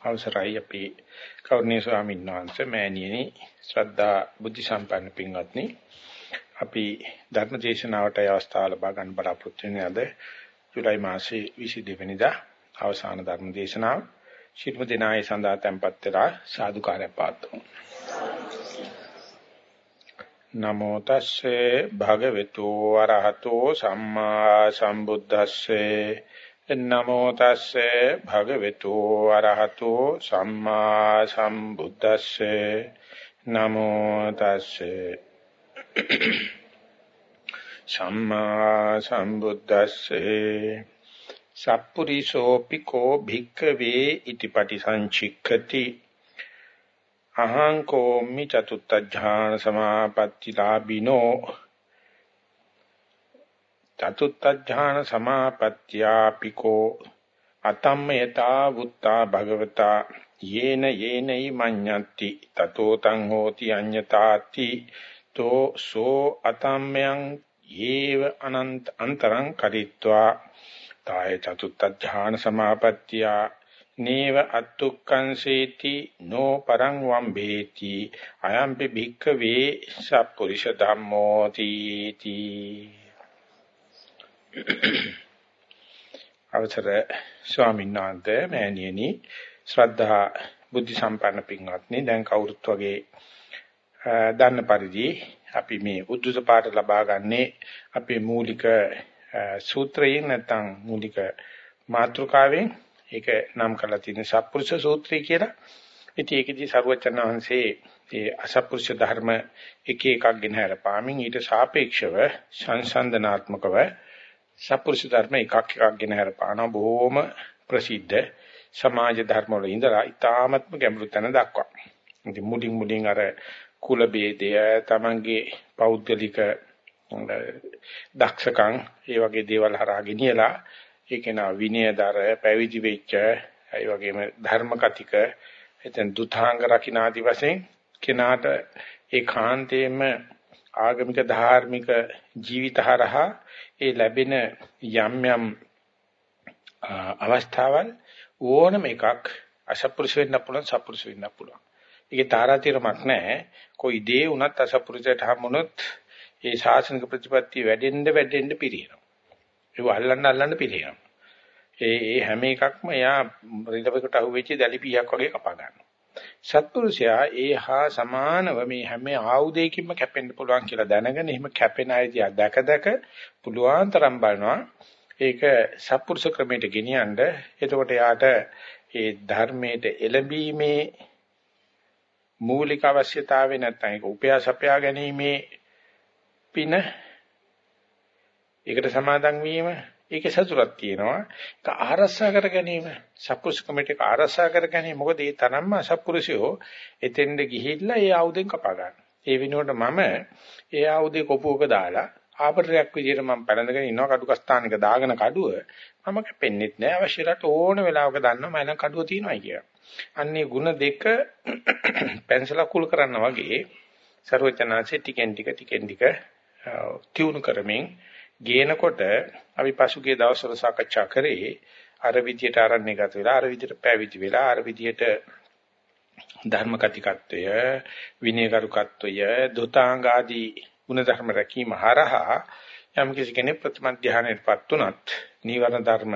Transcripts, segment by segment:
අවසරයි අපි කෞර්ණීය ස්වාමීන් වහන්සේ මෑණියනි ශ්‍රද්ධා බුද්ධ සම්පන්න පින්වත්නි. අපි ධර්ම දේශනාවට අවස්ථාව ලබා ගන්න බලාපොරොත්තු වෙන අද ජූලයි මාසයේ 22 වෙනිදා අවසාන ධර්ම දේශනාව ශිල්ප දිනායේ සඳහා tempත් වෙලා සාදුකාරය පාත්තුමු. නමෝ තස්සේ භගවතු වරහතෝ සම්මා සම්බුද්දස්සේ නමෝ තස්සේ භගවතු අරහතෝ සම්මා සම්බුද්දස්සේ. නමෝ තස්සේ සම්මා සම්බුද්දස්සේ. සප්පුරිසෝපි කෝ භික්ඛවේ ඉතිපටි සංචික්ඛති අහං කෝමි චතුත්ථ ඥාන සමාපatti ලාබිනෝ චතුත්ථඥාන සමාපත්‍යාපිකෝ අතම්මයතා වුත්තා භගවතා යේන යේනයි මඤ්ඤත්ති තතෝ තං හෝති අඤ්ඤතාති තෝ සෝ අතම්මයන් යේව අනන්ත අන්තරං කරිත්වා තාය චතුත්ථඥාන සමාපත්‍යා නේව අත්තුක්කංසේති නෝ පරං වම්බේති අයම්පි භික්ඛවේ සප්පුරිෂ ධම්මෝ තීති අවසර ස්වාමීන් වහන්සේ මෑණියනි ශ්‍රද්ධා බුද්ධ සම්පන්න පින්වත්නි දැන් කවුරුත් වගේ දන්න පරිදි අපි මේ උද්දුත පාඩ ලබා ගන්නේ අපේ මූලික සූත්‍රයෙන් නැත්නම් මූලික මාතෘකාවෙන් ඒක නම් කරලා තියෙන සත්පුරුෂ සූත්‍රය කියලා. ඉතින් ඒකදී සරුවචන වහන්සේ ඒ අසත්පුරුෂ ධර්ම එක එකක් ගෙනහැර පාමින් ඊට සාපේක්ෂව සංසන්දනාත්මකව සත්පුරුෂ ධර්ම එකක් එකක් ගෙන හරපාන බොහොම ප්‍රසිද්ධ සමාජ ධර්ම වල ඉඳලා ඊ타ත්ම ගැඹුරු තැන දක්වා. ඉතින් මුලින් මුලින් අර කුල ભેදය තමන්ගේ පෞද්ගලික දක්ෂකම් ඒ වගේ දේවල් හරහා ගෙනියලා ඒක නා විනයදර පැවිදි වෙච්ච ඒ වගේම ධර්ම කතික එතෙන් දුතාංග රකින්න ආදි වශයෙන් කෙනාට ඒකාන්තයෙන්ම ආගමික ධාර්මික ජීවිත හරහා ඒ ලැබෙන යම් යම් අවස්ථාවල් ඕනම එකක් අසපුරුෂ වෙන්න පුළුවන් සපුරුෂ වෙන්න පුළුවන්. ඒකේ තාරාතිරමක් නැහැ. કોઈ දේ වුණත් අසපුරුෂයට හම්බුනොත් ඒ ශාසනික ප්‍රතිපත්තිය වැඩෙන්න වැඩෙන්න පිරිනව. ඒක අල්ලන්න අල්ලන්න පිරිනව. ඒ ඒ හැම එකක්ම එයා රිලවකට අහුවෙච්ච දැලිපියක් වගේ කපා ගන්නවා. සත්පුරුෂයා ඒ හා සමානව මේ හැම ආයුධයකින්ම කැපෙන්න පුළුවන් කියලා දැනගෙන එහෙම කැපෙන අයදී දැක දැක පුළුවන් තරම් බලනවා. ඒක සත්පුරුෂ ක්‍රමයට ගෙනියන්න. එතකොට යාට ඒ ධර්මයට එළඹීමේ මූලික අවශ්‍යතාවය නැත්නම් ඒක උපයාසපයා ගැනීමේ පින ඒකට සමාදන් වීම ඒකේ සතුටක් තියෙනවා. ඒක ආරසා කර ගැනීම, සප්පුරුෂ කමිටේක ආරසා කර ගැනීම. මොකද ඒ තරම්ම සප්පුරුෂයෝ එතෙන්ද ගිහිල්ලා ඒ ආයුධෙන් කපා ගන්නවා. ඒ වෙනුවට මම ඒ ආයුධේ කොපුවක දාලා ආපරයක් විදිහට මම පැලඳගෙන ඉනවා කඩුකස්ථානික දාගෙන කඩුව. මම කැපෙන්නෙත් නෑ අවශ්‍ය රට ඕන වෙලාවක දන්නවා මම නම් කඩුව තියනවායි කියලා. අන්නේ ಗುಣ දෙක පැන්සල කුල් කරනවා වගේ ਸਰවචනාසේ ටිකෙන් ටික ටිකෙන් ටික තියුණු කරමින් ගේනකොට අපි පසුගිය දවස්වල සාකච්ඡා කරේ අර විදියට ආරණ්‍ය ගත වෙලා අර විදියට පැවිදි වෙලා අර විදියට ධර්ම කතිකත්වය විනයගරුකත්වය දොතාංග ආදී ගුණ ධර්ම රැකීම හරහා යම් කිසි කෙනෙක් ප්‍රථම ධානයටපත් උනත් නීවරණ ධර්ම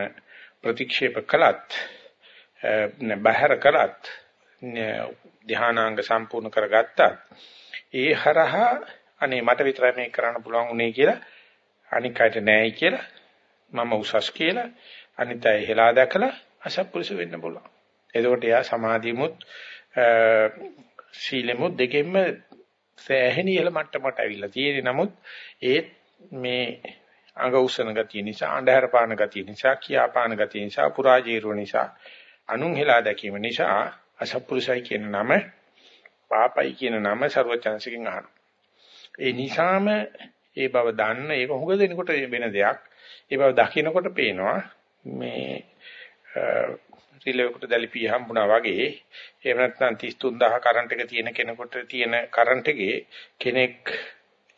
ප්‍රතික්ෂේප කළත් බහැර කළත් ධානාංග සම්පූර්ණ කරගත්තත් ඒ හරහා අනේ මට විතරයි මේක කරන්න පුළුවන් උනේ කියලා අනික් අයට නෑයි කියලා මම උසස් කියලා අනිත් අය හෙලා දැකලා අසත්පුරුෂ වෙන්න පුළුවන්. එතකොට එයා සමාධියමුත් සීලෙමුත් දෙකෙන්ම සෑහෙන ඉහළ මට්ටමකට ඇවිල්ලා තියෙන්නේ. නමුත් ඒ මේ අඟ උස්සන ගතිය නිසා, අන්ධහර පාන ගතිය නිසා, කියාපාන ගතිය නිසා, පුරාජීරුව නිසා, අනුන් හෙලා දැකීම නිසා අසත්පුරුෂයි කියන නම පාපයි කියන නම ਸਰවචන්සිකින් අහනවා. ඒ නිසාම ඒ බව දන්න ඒක හුඟ දෙනකොට වෙන දෙයක්. ඒ බව දකිනකොට පේනවා මේ රිලෙවකට දැලිපිය හම්බුණා වගේ එහෙම නැත්නම් 33000 කරන්ට් එක තියෙන කෙනෙකුට තියෙන කරන්ට් එකේ කෙනෙක්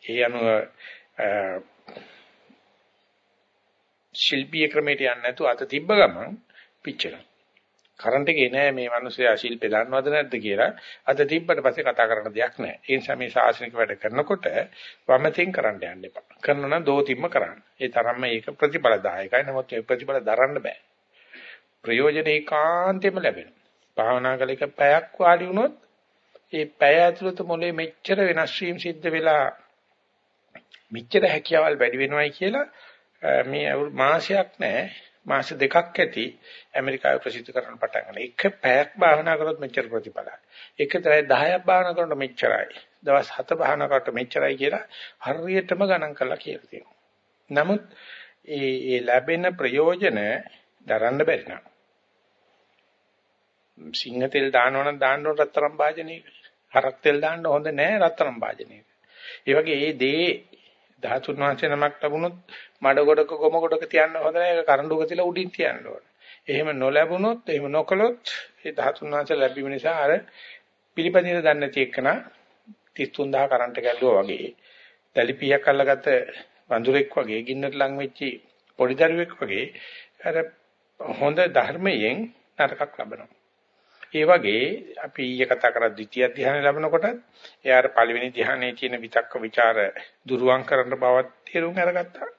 ඒ අනුව ශිල්පීය ක්‍රමයට යන්නේ නැතුව අත තිබ්බ ගමන් පිච්චෙනවා. කරන්ට් එකේ නෑ මේ මිනිස්සයා ශිල්පේ දන්නවද නැද්ද කියලා. අද තිබ්බට පස්සේ කතා කරන්න දෙයක් නෑ. ඒ නිසා මේ ශාසනික වැඩ කරනකොට වමතින් කරන්න යන්න එපා. කරනවා නම් දෝතිම්ම කරන්න. ඒ තරම්ම ඒක ප්‍රතිඵලදායකයි. නමුත් ඒ ප්‍රතිඵල දරන්න බෑ. ප්‍රයෝජන ඒකාන්තයෙන්ම ලැබෙනවා. භාවනා කළ එක පැයක් වාඩි වුණොත් ඒ පැය ඇතුළත මොලේ මෙච්චර වෙනස් වීම සිද්ධ වෙලා මෙච්චර හැකියාවල් වැඩි වෙනවයි කියලා මේ මාසයක් නෑ මාස දෙකක් ඇති ඇමරිකාවේ ප්‍රසිද්ධ කරන්න පටන් ගන්න. එක පැයක් භාවනා කරොත් මෙච්චර ප්‍රතිඵලයි. එක තරයි 10ක් භාවනා කරනකොට මෙච්චරයි. දවස් 7 භාවනා කරනකොට මෙච්චරයි කියලා හරියටම ගණන් කරලා කියලා තියෙනවා. නමුත් ඒ ඒ ලැබෙන ප්‍රයෝජන දරන්න බැරි නෑ. සිංහ තෙල් දානවනම් දාන්න ඕන රත්තරන් භාජනයක. හරක් තෙල් දාන්න හොඳ නෑ රත්තරන් භාජනයක. ඒ වගේ මේ දේ ධාතුන් වහන්සේ නමක් ලැබුණොත් මඩ ගොඩක ගොම ගොඩක තියන්න හොඳ නෑ ඒක කරඬුක තියලා උඩින් තියන්න ඕන. එහෙම නොලැබුණොත් එහෙම නොකළොත් ඒ ධාතුන් වහන්සේ ලැබීම නිසා අර පිළිපදින දන්නේ නැති එකන 33000 කරන්ට් එක ඇල්ලුවා වගේ දැලිපියක් අල්ලගත්ත වඳුරෙක් වගේ ගින්නට ලං වෙච්චි පොඩි දරුවෙක් වගේ අර හොඳ ධර්මයෙන් නරකක් ලබනවා. ඒ වගේ අපි ඊයේ කතා කරා ද්විතිය ධ්‍යාන ලැබනකොට එයාට පළවෙනි ධ්‍යානයේ තියෙන විතක්ක ਵਿਚාර දුරුවන් කරන්න බවත් තේරුම් අරගත්තා.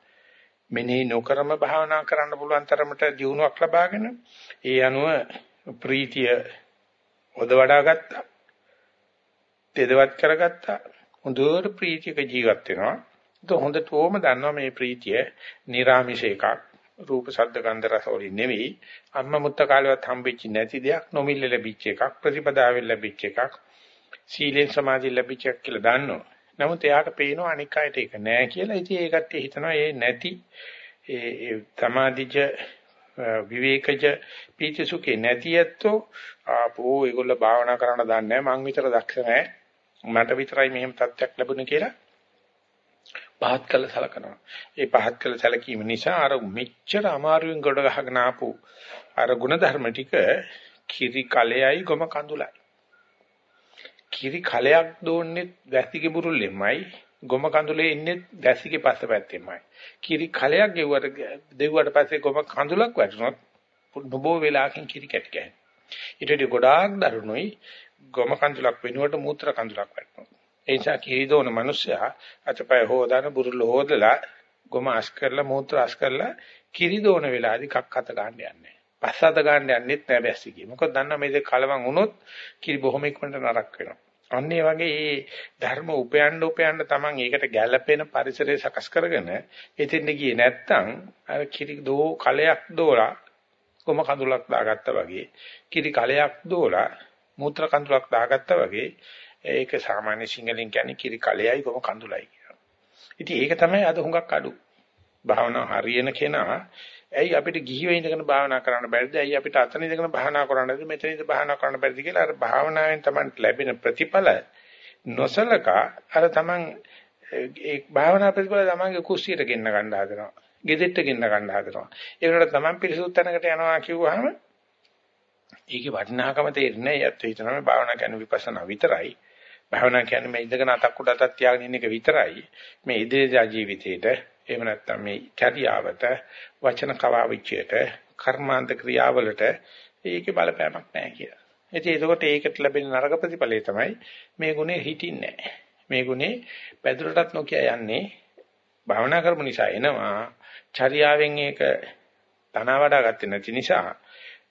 මෙනෙහි නොකරම භාවනා කරන්න පුළුවන් තරමට දියුණුවක් ලබාගෙන ඒ අනුව ප්‍රීතිය ඔද වඩා ගත්තා. තෙදවත් කරගත්තා. හොඳට ප්‍රීතියක ජීවත් වෙනවා. ඒක හොඳටම දන්නවා මේ ප්‍රීතිය නිර්ාමිෂ එකක්. රූප ශබ්ද ගන්ධ රස වලින් නෙවෙයි අම්මා මුත්ත කාලේවත් හම්බෙච්ච නැති දෙයක් නොමිල්ල ලැබිච්ච එකක් ප්‍රතිපදාවෙන් ලැබිච්ච එකක් සීලෙන් සමාධියෙන් ලැබිච්ච එකක් කියලා දන්නවා. නමුත් එයාට පේනවා අනික් අයට ඒක නෑ කියලා. ඉතින් ඒ කට්ටිය හිතනවා ඒ නැති ඒ සමාධිජ විවේකජ පීතිසුඛේ නැති ඇත්තෝ ආපෝ ඒගොල්ලෝ භාවනා කරන්න දන්නේ නැහැ මං විතර දක්ෂ නැහැ මට විතරයි මෙහෙම තත්ත්වයක් ලැබුණේ කියලා පහත් කළ සලකනවා. ඒ පහත් කළ සැලකීම නිසා අර මෙච්චර අමාරුවෙන් ගොඩ ගහගෙන ආපු අර ಗುಣධර්ම ටික කිරි කලෙයි ගොම කඳුලයි. කිරි කලයක් දෝන්නේ වැසිගේ බුරුල්ලෙමයි ගොම කඳුලේ ඉන්නේ වැසිගේ පස්සපැත්තෙමයි. කිරි කලයක් ගෙවුවට දෙව්වට පස්සේ ගොම කඳුලක් වැටුනොත් නොබෝ වෙලාවකින් කිරි කැටි ගහනවා. ඊට වඩා ගොඩාක් දරුණුයි ගොම කඳුලක් වෙනුවට මූත්‍රා කඳුලක් වැටෙනවා. ඒ නිසා කිරිදෝන මිනිස්සයා අතපය හොදාන බුරුල්ල හොදලා ගොම අස් කරලා මූත්‍ර අස් කරලා කිරිදෝන වෙලාදී කක් අත ගන්න යන්නේ. පස් අත ගන්න යන්නෙත් නෑ බැස්සිකේ. මොකද දන්නා මේ දෙක කලවම් වුණොත් කිරි බොහොම ඉක්මනට නරක වෙනවා. අන්න ඒ වගේ මේ ධර්ම උපයන්න උපයන්න Taman ඒකට ගැළපෙන පරිසරය සකස් කරගෙන එතෙන්ද ගියේ නැත්තම් අර කිරි දෝ කලයක් දෝලා කොම කඳුලක් දාගත්තා වගේ කිරි කලයක් දෝලා මූත්‍ර කඳුලක් දාගත්තා වගේ ඒක සාමාන්‍ය සිංහලෙන් කියන්නේ කිරි කලෙයි කොම කඳුලයි කියනවා. ඉතින් ඒක තමයි අද හුඟක් අඩු. භාවනාව හරියන කෙනා ඇයි අපිට ගිහිව ඉඳගෙන භාවනා කරන්න බැරිද? ඇයි අපිට අතන ඉඳගෙන භාවනා කරන්න බැරිද? මෙතන ඉඳ භාවනා කරන්න බැරිද කියලා අර භාවනාවෙන් තමයි ලැබෙන ප්‍රතිඵල නොසලකා අර තමන් ඒ භාවනා ප්‍රතිඵල තමන්ගේ කුස්සියට ගෙන්න ගන්න හදනවා. ගෙදෙට්ට ගෙන්න ගන්න හදනවා. ඒකට තමන් පිරිසුදු තැනකට යනවා කිව්වහම ඒකේ වටිනාකම තේරෙන්නේ නැහැ. ඒත් හිතනවා භාවනා කියන්නේ විපස්සනා විතරයි. භාවනා කියන්නේ මේ ඉඳගෙන අතක් උඩ අතක් තියාගෙන ඉන්න එක විතරයි. මේ ඉදිරියට ජීවිතේට එහෙම නැත්නම් මේ චර්යාවට වචන කවාවිච්චයට කර්මාන්ත ක්‍රියාවලට ඒකේ බලපෑමක් නැහැ කියලා. ඉතින් ඒකකොට ඒකට ලැබෙන නරක ප්‍රතිඵලය තමයි මේ ගුණේ හිටින්නේ නැහැ. මේ ගුණේ පැදුරටත් නොකිය යන්නේ භාවනා කරපු නිසා එනවා. චර්යාවෙන් ඒක තන වඩා ගත්තේ නැති නිසා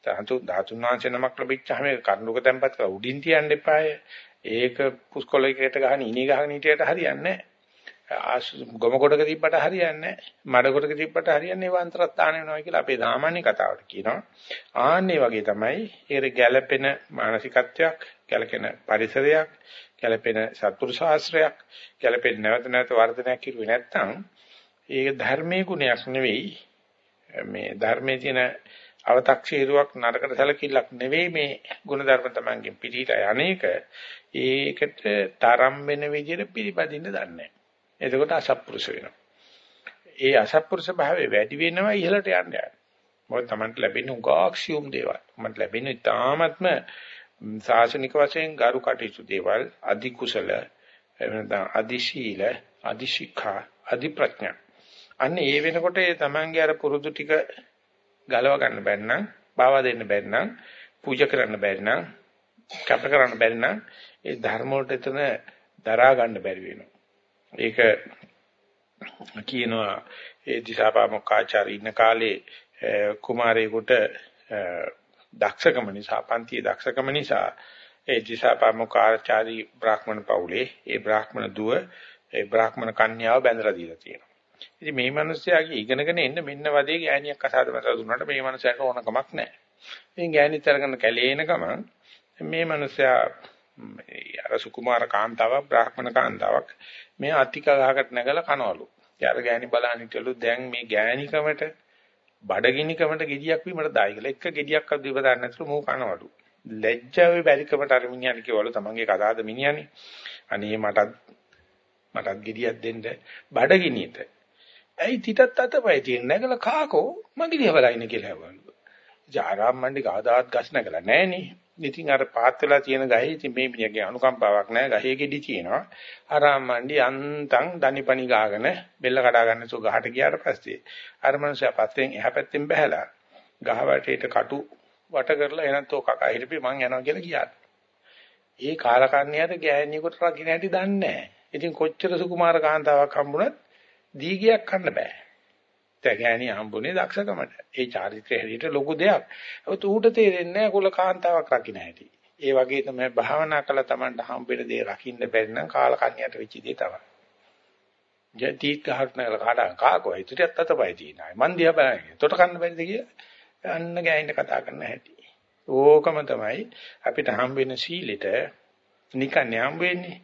ධාතු ධාතුන් වහන්සේ නමක් ලැබිච්චාම ඒක කරුණක තැම්පත් කරලා උඩින් තියන්න එපාය. ඒක පුස්කොලයකට ගහන ඉනි ගහන හිටියට හරියන්නේ නැහැ. ගොම කොටක තිබ්බට හරියන්නේ නැහැ. මඩ කොටක තිබ්බට හරියන්නේ ඒව අන්තරස්ථාන වෙනවා කියලා අපේ සාමාන්‍ය කතාවට කියනවා. ආන්නේ වගේ තමයි ඒකට ගැළපෙන මානසිකත්වයක්, ගැළපෙන පරිසරයක්, ගැළපෙන සත්පුරුෂ ශාස්ත්‍රයක්, ගැළපෙන නැවත නැවත වර්ධනයක් කිරුවේ නැත්නම් ඒක ධර්මයේ ගුණයක් නෙවෙයි. මේ ධර්මයේ තියෙන අව탁ෂීරුවක් නරකට සැලකිල්ලක් නෙවෙයි මේ ಗುಣධර්ම තමංගෙන් පිළිහිලා යන්නේක ඒකට තරම් වෙන විදිහට පිළිපදින්න දන්නේ එතකොට අසත්පුරුෂ වෙනවා. ඒ අසත්පුරුෂ භාවය වැඩි වෙනවා ඉහළට යන්න යන. මොකද Tamanට ලැබෙන උගාක්සියුම් දේවල්. මන්ට ලැබෙන ඉතාමත්ම සාසනික වශයෙන් ගරු කටයුතු දේවල් අධි කුසල එවනදා අධි ශීල අධි ශිඛා අධි ප්‍රඥා. අන්න ඒ වෙනකොට ඒ Tamanගේ අර පුරුදු ටික ගලව ගන්න බැන්නම්, බාවා දෙන්න බැන්නම් පූජා කරන්න බැරි නම් කැප කරන්න බැරි නම් ඒ ධර්ම වලට එතන දරා ගන්න බැරි වෙනවා. ඒක කියනවා ඒ දිසාපාමොක්කාචාරී ඉන්න කාලේ කුමාරයෙකුට දක්ෂකම නිසා පන්තියේ දක්ෂකම නිසා ඒ දිසාපාමොක්කාචාරී බ්‍රාහ්මණ පවුලේ ඒ බ්‍රාහ්මණ දුව ඒ බ්‍රාහ්මණ කන්‍යාව බැඳලා දීලා තියෙනවා. ඉතින් මේ මිනිස්යාගේ ඉගෙනගෙන එන්න මෙන්න වදේ ගෑණියක් අසාද මත දුන්නාට මේ මිනිස්යාට ඕන කමක් නැහැ. ඉතින් ගෑණිත් අරගෙන කැලේ එන ගමන් මේ මිනිස්යා අර සුකුමාර කාන්තාවක් බ්‍රාහ්මණ කාන්තාවක් මේ අතික ගහකට නැගලා කනවලු. යාර ගෑණි බලන්න හිටලු දැන් මේ ගෑණිකමට බඩගිනිකමට gediyak වීමට දායි කියලා. එක gediyak අද දිව දාන්න නැතුළු මෝ කනවලු. ලැජ්ජාවේ බැරිකමට අර මිනිහාට කිව්වලු තමන්ගේ කතාවද මිනිහානේ. අනේ මටත් මටත් gediyak දෙන්න බඩගිනියට. ඇයි තිතත් අතපය තියෙන නැගලා කාකෝ මගේ දිහා බලයින කියලා හැවලු. ජාරාම් මණ්ඩි කවදාවත් ගස් නැගලා නැහනේ. ඉතින් අර පාත් වෙලා තියෙන ගහේ ඉතින් මේ මිනිහගේ අනුකම්පාවක් නැහැ. ගහේ ගෙඩි තියෙනවා. ආරාම් මණ්ඩි අන්තං දනිපනි ගාගෙන බෙල්ල කඩා ගන්න සු ගහට ගියාට පස්සේ අර මනුස්සයා පස්සෙන් එහා පැත්තෙන් බහැලා ගහ වටේට කටු වට කරලා එනත් ඔය කකා හිටපි මං යනවා කියලා ගියා. ඒ කාලකන්ණියට ගෑණියෙකුට රකින්න හැටි දන්නේ නැහැ. ඉතින් කොච්චර සුකුමාර කාන්තාවක් හම්බුණත් දීගයක් කන්න බෑ. තැගෑණි හම්බුනේ දක්ෂකමට. ඒ චාරිත්‍රය හැටියට ලොකු දෙයක්. ඒත් ඌට තේරෙන්නේ නැහැ කුල කාන්තාවක් රකින්න හැටි. ඒ වගේ තමයි භාවනා කළා Tamanට හම්බෙන දේ රකින්න බැරි නම් කාල කන්‍යයට වෙච්ච දේ තමයි. ජීවිත ගහට නැගලා කාඩා කාකෝ ඉතිරියත් අතපය තියනයි. මන් දිහා බලන්නේ. තොට කන්න බැරිද කියලා අන්න ගෑනින්න කතා කරන්න හැටි. ඕකම තමයි අපිට හම්බෙන සීලෙට නිකන් හම්බ වෙන්නේ.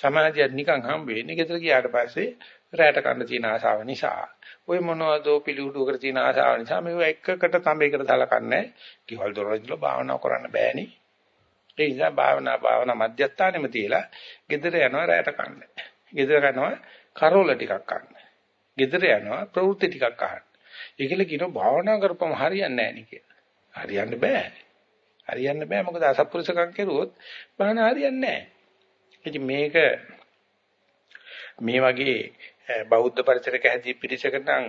සමාධියත් නිකන් හම්බ වෙන්නේ. ගෙදර ගියාට පස්සේ රැට කන්න තියෙන ආසාව නිසා. ඔය මොනවදෝ පිළිහුඩු කර තියෙන ආසාව නිසා මේව එකකට තඹයකට දාලකන්නේ කිවල් දොරවල භාවනා කරන්න බෑනේ. ඒ නිසා භාවනා භාවනා මධ්‍යස්ථානෙම තියලා ගෙදර යනවා රැට කන්න. ගෙදර යනවා කරෝල ටිකක් කන්න ගෙදර යනවා ප්‍රවෘත්ති ටිකක් අහන්න. ඒකල කියන භාවනා කරපම හරියන්නේ නැහැ නේ කියලා. හරියන්න බෑ. හරියන්න බෑ. මොකද අසත්පුරුෂකම් කෙරුවොත් භාවනා හරියන්නේ නැහැ. ඉතින් මේක මේ වගේ බෞද්ධ පරිසරයක හැදී පිරිසකට නම්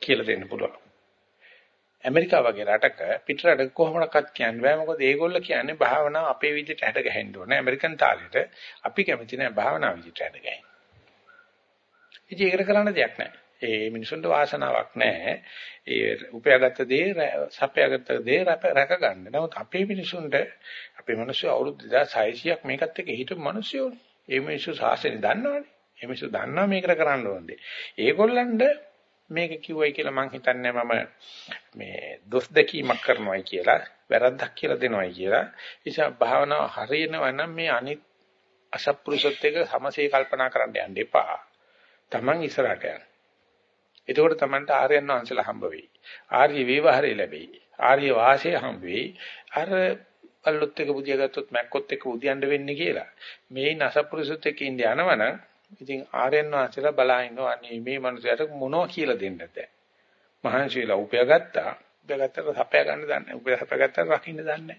කියලා දෙන්න පුළුවන්. ඇමරිකාව වගේ රටක පිටරට කොහොමඩක්වත් කියන්න බෑ මොකද ඒගොල්ලෝ කියන්නේ භාවනාව අපේ විදිහට හැඩ ගැහෙන්න ඕනේ. ඇමරිකන් තාලෙට අපි කැමති නෑ භාවනාව විදිහට හැඩ ගැහෙන්න. ඉතින් ඒකට කරන්න දෙයක් නෑ. ඒ මිනිසුන්ට වාසනාවක් නැහැ. ඒ උපයාගත්ත දේ සපයාගත්ත දේ රැක ගන්න. නමුත් අපේ මිනිසුන්ට අපේ මිනිස්සු අවුරුදු 2600ක් මේකත් එක්ක හිටපු මිනිස්සුනේ. ඒ මිනිස්සු සාසනෙ දන්නවනේ. එමිසු දන්නවා මේකට කරන්න ඕනේ. ඒගොල්ලන්ට මේක කිව්වයි කියලා මං හිතන්නේ මම මේ දොස් දෙකීමක් කරනවායි කියලා වැරද්දක් කියලා දෙනවායි කියලා. නිසා භාවනාව හරියනවා නම් මේ අනිත් අසත්පුරුෂත් එක්ක සමසේ කල්පනා කරන්න යන්න එපා. Taman ඉස්සරහට යන්න. එතකොට Tamanට ආර්යයන් වහන්සේලා හම්බ වෙයි. ආර්ය විවහාරය ලැබෙයි. ආර්ය වාසය හම්බ වෙයි. අර අල්ලොත් එක බුදියා ගත්තොත් මැක්කොත් එක බුදියන්න වෙන්නේ කියලා. මේ නසපුරුෂත් එක්ක ඉඳ යනවනම් ඉතින් ආර්යයන් වහන්සේලා බලා ඉන්නවා අනේ මේ මනුස්සයාට මොනවා කියලා දෙන්නද දැන්. මහන්සියලා උපය ගත්තා. උපය ගත්තට සපය ගන්න දන්නේ. උපය සපය ගත්තට රකින්න දන්නේ.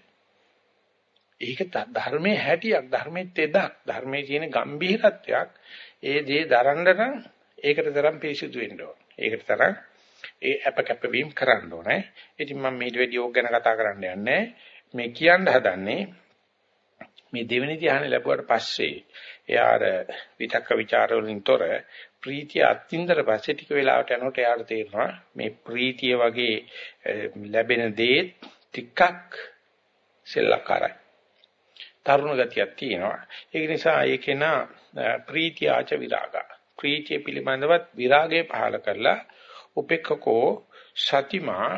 ඒක ධර්මයේ හැටියක් ධර්මයේ තෙදක් ධර්මයේ තියෙන ගැඹිරත්වයක් ඒ දේ දරන්න නම් ඒකට තරම් පිරිසිදු වෙන්න ඕන. ඒකට තරම් ඒ අප කැපවීම කරන්න ඕනේ. ඉතින් මම මේ විදිහ යෝග ගැන කතා කරන්න යන්නේ මේ කියන්න හදන්නේ මේ දෙවෙනි ධ්‍යාන ලැබුවට පස්සේ එයාර විතක්ක ਵਿਚාර වලින් තොර ප්‍රීතිය අත්විඳතර පස්සේ ටික වෙලාවට යනකොට එයාට තේරෙනවා මේ ප්‍රීතිය වගේ ලැබෙන දේ ටිකක් සෙල්ලක්කාරයි. තරුණ ගතියක් තියෙනවා. ඒක නිසා ඒකේන ප්‍රීතිය ආච විරාගා. ප්‍රීතිය පිළිබඳවත් විරාගය පහල කරලා උපේක්ඛකෝ සතිමා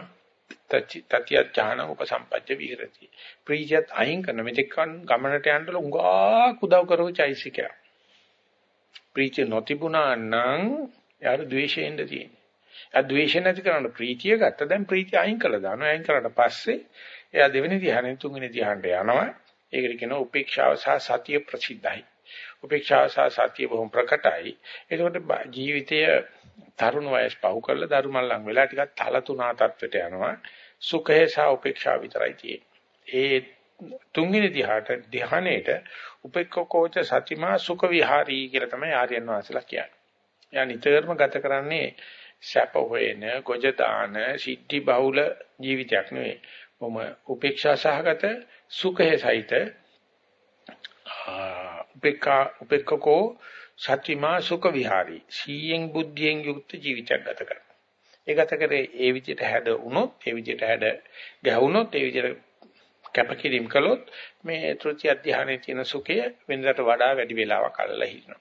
තතිය ඥාන උපසම්පජ්ජ විහෙරති. ප්‍රීතියත් අයින් කරන මෙතෙක් ගමනට යන්න උඟා කුදව් කරව චෛසිකය. ප්‍රීතිය නොතිබුණා නම් යාර ද්වේෂයෙන්ද තියෙන්නේ. ආ ද්වේෂ නැති කරන ප්‍රීතිය ගත්ත දැන් ප්‍රීතිය අයින් කළා දානවා. අයින් කරාට පස්සේ එයා දෙවෙනි ධ්‍යානෙන් තුන්වෙනි ධ්‍යානට යනවා. ඒකට කියනවා උපේක්ෂාව සහ සතිය ප්‍රසිද්ධයි. උපේක්ෂාව සහ සතිය බොහොම ප්‍රකටයි. ඒකට ජීවිතය තරුණ වයස් පහු කරලා දරුමල්ලන් වෙලා ටිකක් තල තුනා තත්වයට යනවා. සුඛය සහ උපේක්ෂාව විතරයි තියෙන්නේ. ඒ තුන්වෙනි ධ්‍යානට ධ්‍යානෙට උපේක්ඛකෝච සතිමා සුඛ විහාරී කියලා තමයි ආර්යයන් වහන්සේලා කියන්නේ. එයා නිතරම ගත කරන්නේ සැප හොයන, ගොජ දාන, සිද්ධි බහුල ජීවිතයක් නෙවෙයි. ඔම උපේක්ෂා සහගත සුඛය සහිත උපේක්ඛා උපේක්ඛකෝ සත්‍විමා සුඛ විහාරී සීයෙන් බුද්ධියෙන් යුක්ත ජීවිතයක් ගත කරනවා. ඒ ගත කරේ ඒ විදිහට හැඩ වුණොත්, ඒ විදිහට හැඩ ගැහුණොත්, ඒ විදිහට කැපකිරීම කළොත් මේ තෘත්‍ය අධ්‍යානයේ තියෙන සුඛය වෙනදට වඩා වැඩි වෙලාවක් අල්ලලා හිටිනවා.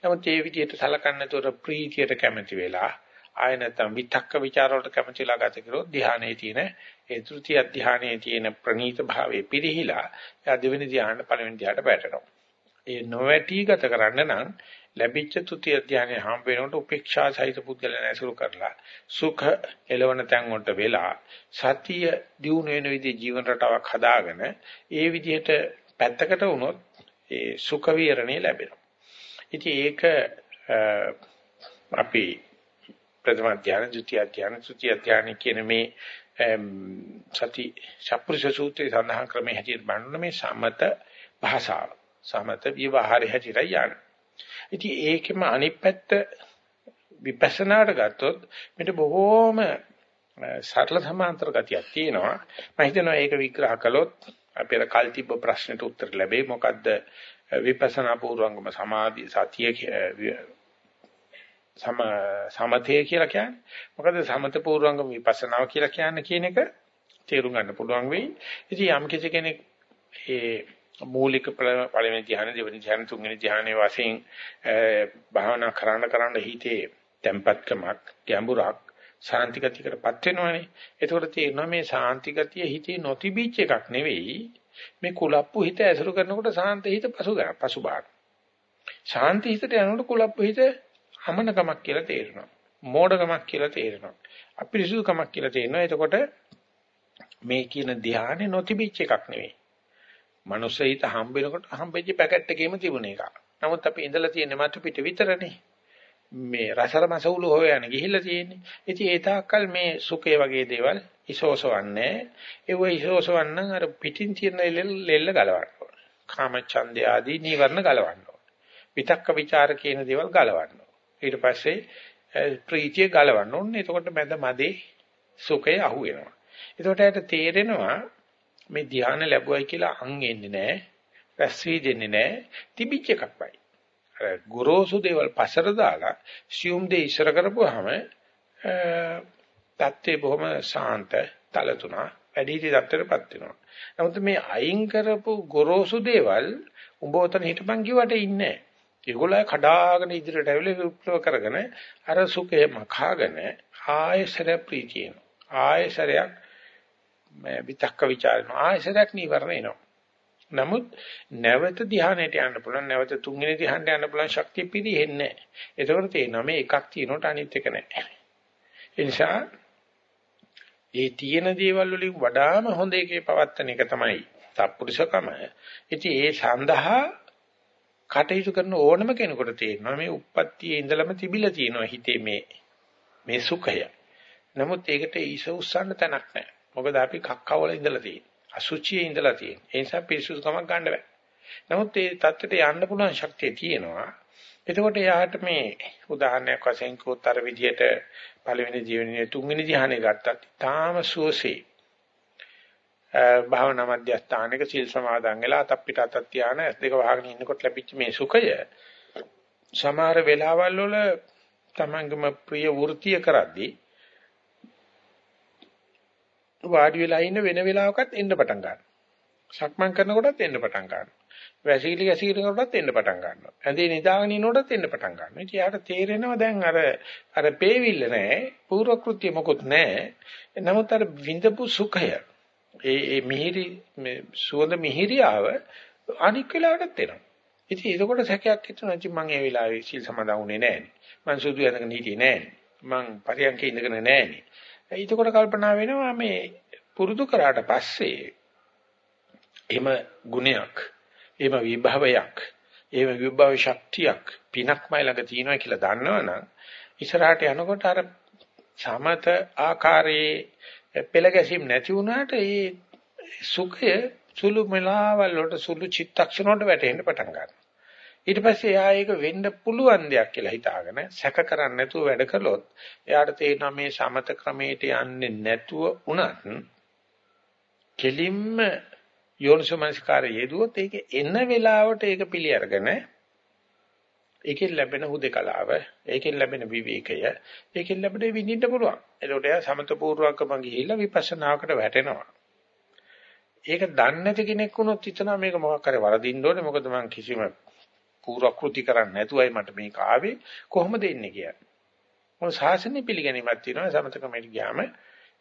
නමුත් මේ විදිහට සලකන්නතොර ප්‍රීතියට කැමති වෙලා ආය නැත්නම් විතක්ක ਵਿਚාර වලට කැමතිලා ගත කරොත් ධානයේ තියෙන ඒ තෘත්‍ය අධ්‍යානයේ තියෙන ප්‍රනීත භාවයේ පිරිහිලා එයා දෙවෙනි ධානයට පළවෙනි ධානයට වැටෙනවා. ඒ නොවැටි ගත කරන්න නම් ලැබිච්ච තුතිය ධානයේ හම් වෙනකොට උපේක්ෂා සහිත පුද්ගලයන් ඇසුරු කරලා සුඛ එළවන තැන් වලට වෙලා සතිය දියුණු වෙන විදිහේ ජීවන රටාවක් හදාගෙන ඒ විදිහට පැත්තකට වුණොත් ඒ සුඛ විහරණය ලැබෙනවා. ඉතින් ඒක අපි ප්‍රථම ධානය, ဒုတိ ය ධානය, තෘතිය ධානය කියන මේ සති ශප්පුරුෂ සූත්‍රයේ සඳහන් ක්‍රමයේ හැටියට බලන මේ සමත භාෂාව සමත විවහාරය හැටියට යන්නේ. ඉතින් ඒකෙම අනිත් පැත්ත විපස්සනාට ගත්තොත් මෙතන බොහෝම සරල සමාන්තර ගතියක් තියෙනවා. මම හිතනවා ඒක විග්‍රහ කළොත් අපේ කල් තිබ්බ ප්‍රශ්නෙට උත්තර ලැබෙයි. මොකද්ද විපස්සනා පූර්වංගම සමාධි සතිය සම සමතේ කියලා කියන්නේ. මොකද සමත පූර්වංගම විපස්සනාව කියලා කියන්නේ කියන එක තේරුම් ගන්න පුළුවන් වෙයි. ඉතින් යම් කිසි කෙනෙක් ඒ මූලික පළවෙනි ධ්‍යාන දෙවෙනි ධ්‍යාන තුන්වෙනි ධ්‍යානයේ වශයෙන් eh, භාවනා කරන්න කරන්න හිතේ tempatකමක් ගැඹුරක් ශාන්ති ගතියකටපත් වෙනවනේ. ඒකෝට තේරෙනවා මේ ශාන්ති ගතිය හිතේ නොතිබීච් එකක් නෙවෙයි. මේ කුලප්පු හිත ඇසුරු කරනකොට ශාන්ත හිත පසු ගන්න පසුබාන. ශාන්ති හිතට යනකොට කුලප්පු හිත අමනකමක් කියලා තේරෙනවා. මෝඩකමක් කියලා තේරෙනවා. අපිරිසුදුකමක් කියලා තේරෙනවා. එතකොට මේ කියන ධ්‍යානෙ නොතිබීච් එකක් නෙවෙයි. මනුස්සයිත හම්බ වෙනකොට හම්බෙච්ච පැකට් එකේම තිබුණ එක. නමුත් අපි ඉඳලා තියෙන්නේ මතු පිට විතරනේ. මේ රසරමස උළු හොයන ගිහිල්ලා තියෙන්නේ. ඉතින් ඒ තාක්කල් මේ සුඛය වගේ දේවල් ඉසෝසවන්නේ. ඒව ඉසෝසවන්න අර පිටින් තියෙන ලෙල්ල ගලවන්න ඕන. කාමච්ඡන්දය ආදී නීවරණ ගලවන්න ඕන. විතක්ක ਵਿਚාර කියන දේවල් ගලවන්න ඕන. ඊට පස්සේ ප්‍රීතිය ගලවන්න ඕනේ. එතකොට මැද මදේ සුඛය අහු වෙනවා. එතකොට ඇයට තේරෙනවා මේ ධ්‍යාන ලැබුවයි කියලා අං එන්නේ නැහැ. රැස් වී දෙන්නේ නැහැ. තිබිච්ච එකක් වයි. අර ගොරෝසු දේවල් පසර දාලා සියුම් දේ ඉස්සර කරපුවාම තත්ත්වේ බොහොම ශාන්ත තලතුණා වැඩිහිටි තත්ත්වයටපත් වෙනවා. නමුත් මේ අයින් කරපු ගොරෝසු දේවල් උඹ උතන හිටපන් කිව්වට ඉන්නේ නැහැ. ඒගොල්ලෝ කඩාගෙන ඉදිරියට ඇවිල්ලා විප්ලව කරගෙන අර සුඛය මඛාගෙන ආයසර ප්‍රීතියන ආයසරයක් මේ විතක්ක ਵਿਚාරන ආයසරයක් නීවරණ එනවා. නමුත් නැවත ධ්‍යානයට යන්න පුළුවන් නැවත තුන්වෙනි ධ්‍යානට යන්න පුළුවන් ශක්තිය පිරෙන්නේ නැහැ. ඒකවල තේනවා මේ එකක් තියෙනකොට අනිත් එක නැහැ. ඒ නිසා ඒ තියෙන දේවල් වලින් වඩාම හොඳ එකේ පවත්තන එක තමයි සත්පුරුෂකම. ඉතින් ඒ සඳහා කටයුතු කරන ඕනම කෙනෙකුට තේරෙනවා මේ උප්පත්තියේ ඉඳලම තිබිලා තියෙනවා හිතේ මේ මේ සුඛය. නමුත් ඒකට ඊස උස්සන්න තැනක් නැහැ. මොකද අපි කක්කවල ඉඳලා තියෙන්නේ. අසුචියේ ඉඳලා තියෙන්නේ. ඒ නිසා පිරිසුදුකමක් ගන්න බෑ. නමුත් ඒ தත්ත්වයට යන්න පුළුවන් ශක්තිය තියෙනවා. එතකොට යාට මේ උදාහරණයක් වශයෙන් කෝතර විදියට පළවෙනි ජීවනයේ තුන්වෙනි ධ්‍යානෙ ගත්තත් තාම සුවසේ භාවනා මධ්‍යස්ථානයක සීල් සමාදන් වෙලා අතක් පිට අතක් තියාන ඇස් දෙක වහගෙන ඉන්නකොට ලැබිච්ච මේ සුඛය සමහර වෙලාවල් වල තමංගම ප්‍රිය වෘත්තිය කරද්දී වාඩි වෙලා ඉන්න වෙන වෙලාවකත් එන්න පටන් ගන්නවා. සක්මන් කරනකොටත් එන්න පටන් ගන්නවා. වැසිකිලි ගැසිකිනකොටත් එන්න පටන් ගන්නවා. ඇඳේ නිදාගෙන ඉන්නකොටත් එන්න පටන් ගන්නවා. ඉතින් යාට තේරෙනවා දැන් අර අර පේවිල්ල නැහැ, පූර්ව කෘත්‍ය මොකුත් නැහැ. නමුත් අර විඳපු සුඛය ඒ ඒ මිහිරි මේ සුවඳ මිහිරියාව අනික් වෙලාවටත් එනවා. ඉතින් ඒකකොට සැකයක් හිතෙනවා. ඉතින් මම ඒ වෙලාවේ සීල් සමාදන් වුණේ නැහැ. මං සුදු යනකන් හිටියේ නැහැ. මං පරියන්කේ ඉඳගෙන නැහැ. එතකොට කල්පනා වෙනවා මේ පුරුදු කරාට පස්සේ එහෙම ගුණයක් එහෙම විභවයක් එහෙම විභව ශක්තියක් පිනක්මයි ළඟ තියෙනවා කියලා දන්නවනම් ඉස්සරහට යනකොට අර සමත ආකාරයේ පෙළ ගැසීම් නැති වුණාට ඒ සුඛය සුළු මලාවල් වලට සුළු චිත්තක්ෂණ වලට වැටෙන්න පටන් ගන්නවා. ඊට පස්සේ එයා ඒක වෙන්න පුළුවන් දෙයක් කියලා හිතාගෙන සැක කරන්නේ නැතුව වැඩ කළොත් එයාට තේරෙනවා මේ සමත ක්‍රමයට යන්නේ නැතුව උනත් කෙලින්ම යෝනිසෝමනස්කාරය යෙදුවොත් ඒක එන වෙලාවට ඒක පිළි අරගෙන ඒකෙන් ලැබෙන හුදකලාව, ඒකෙන් ලැබෙන විවේකය, ඒකෙන් ලැබෙන විඳින්න පුළුවන්. ඒකට එයා සමතපූර්වකම ගිහිල්ලා විපස්සනාකට වැටෙනවා. ඒක දන්නේ නැති කෙනෙක් වුණොත් හිතනවා මේක මොකක් හරි වරදින්න ඕනේ. මොකද මං කිසිම පූර්වක්‍ෘති කරන්නේ නැතුවයි මට මේක ආවේ. කොහොමද එන්නේ කියන්නේ. මොන සාසනෙ පිළිගැනීමක් තියෙනවා සමතකමට ගියාම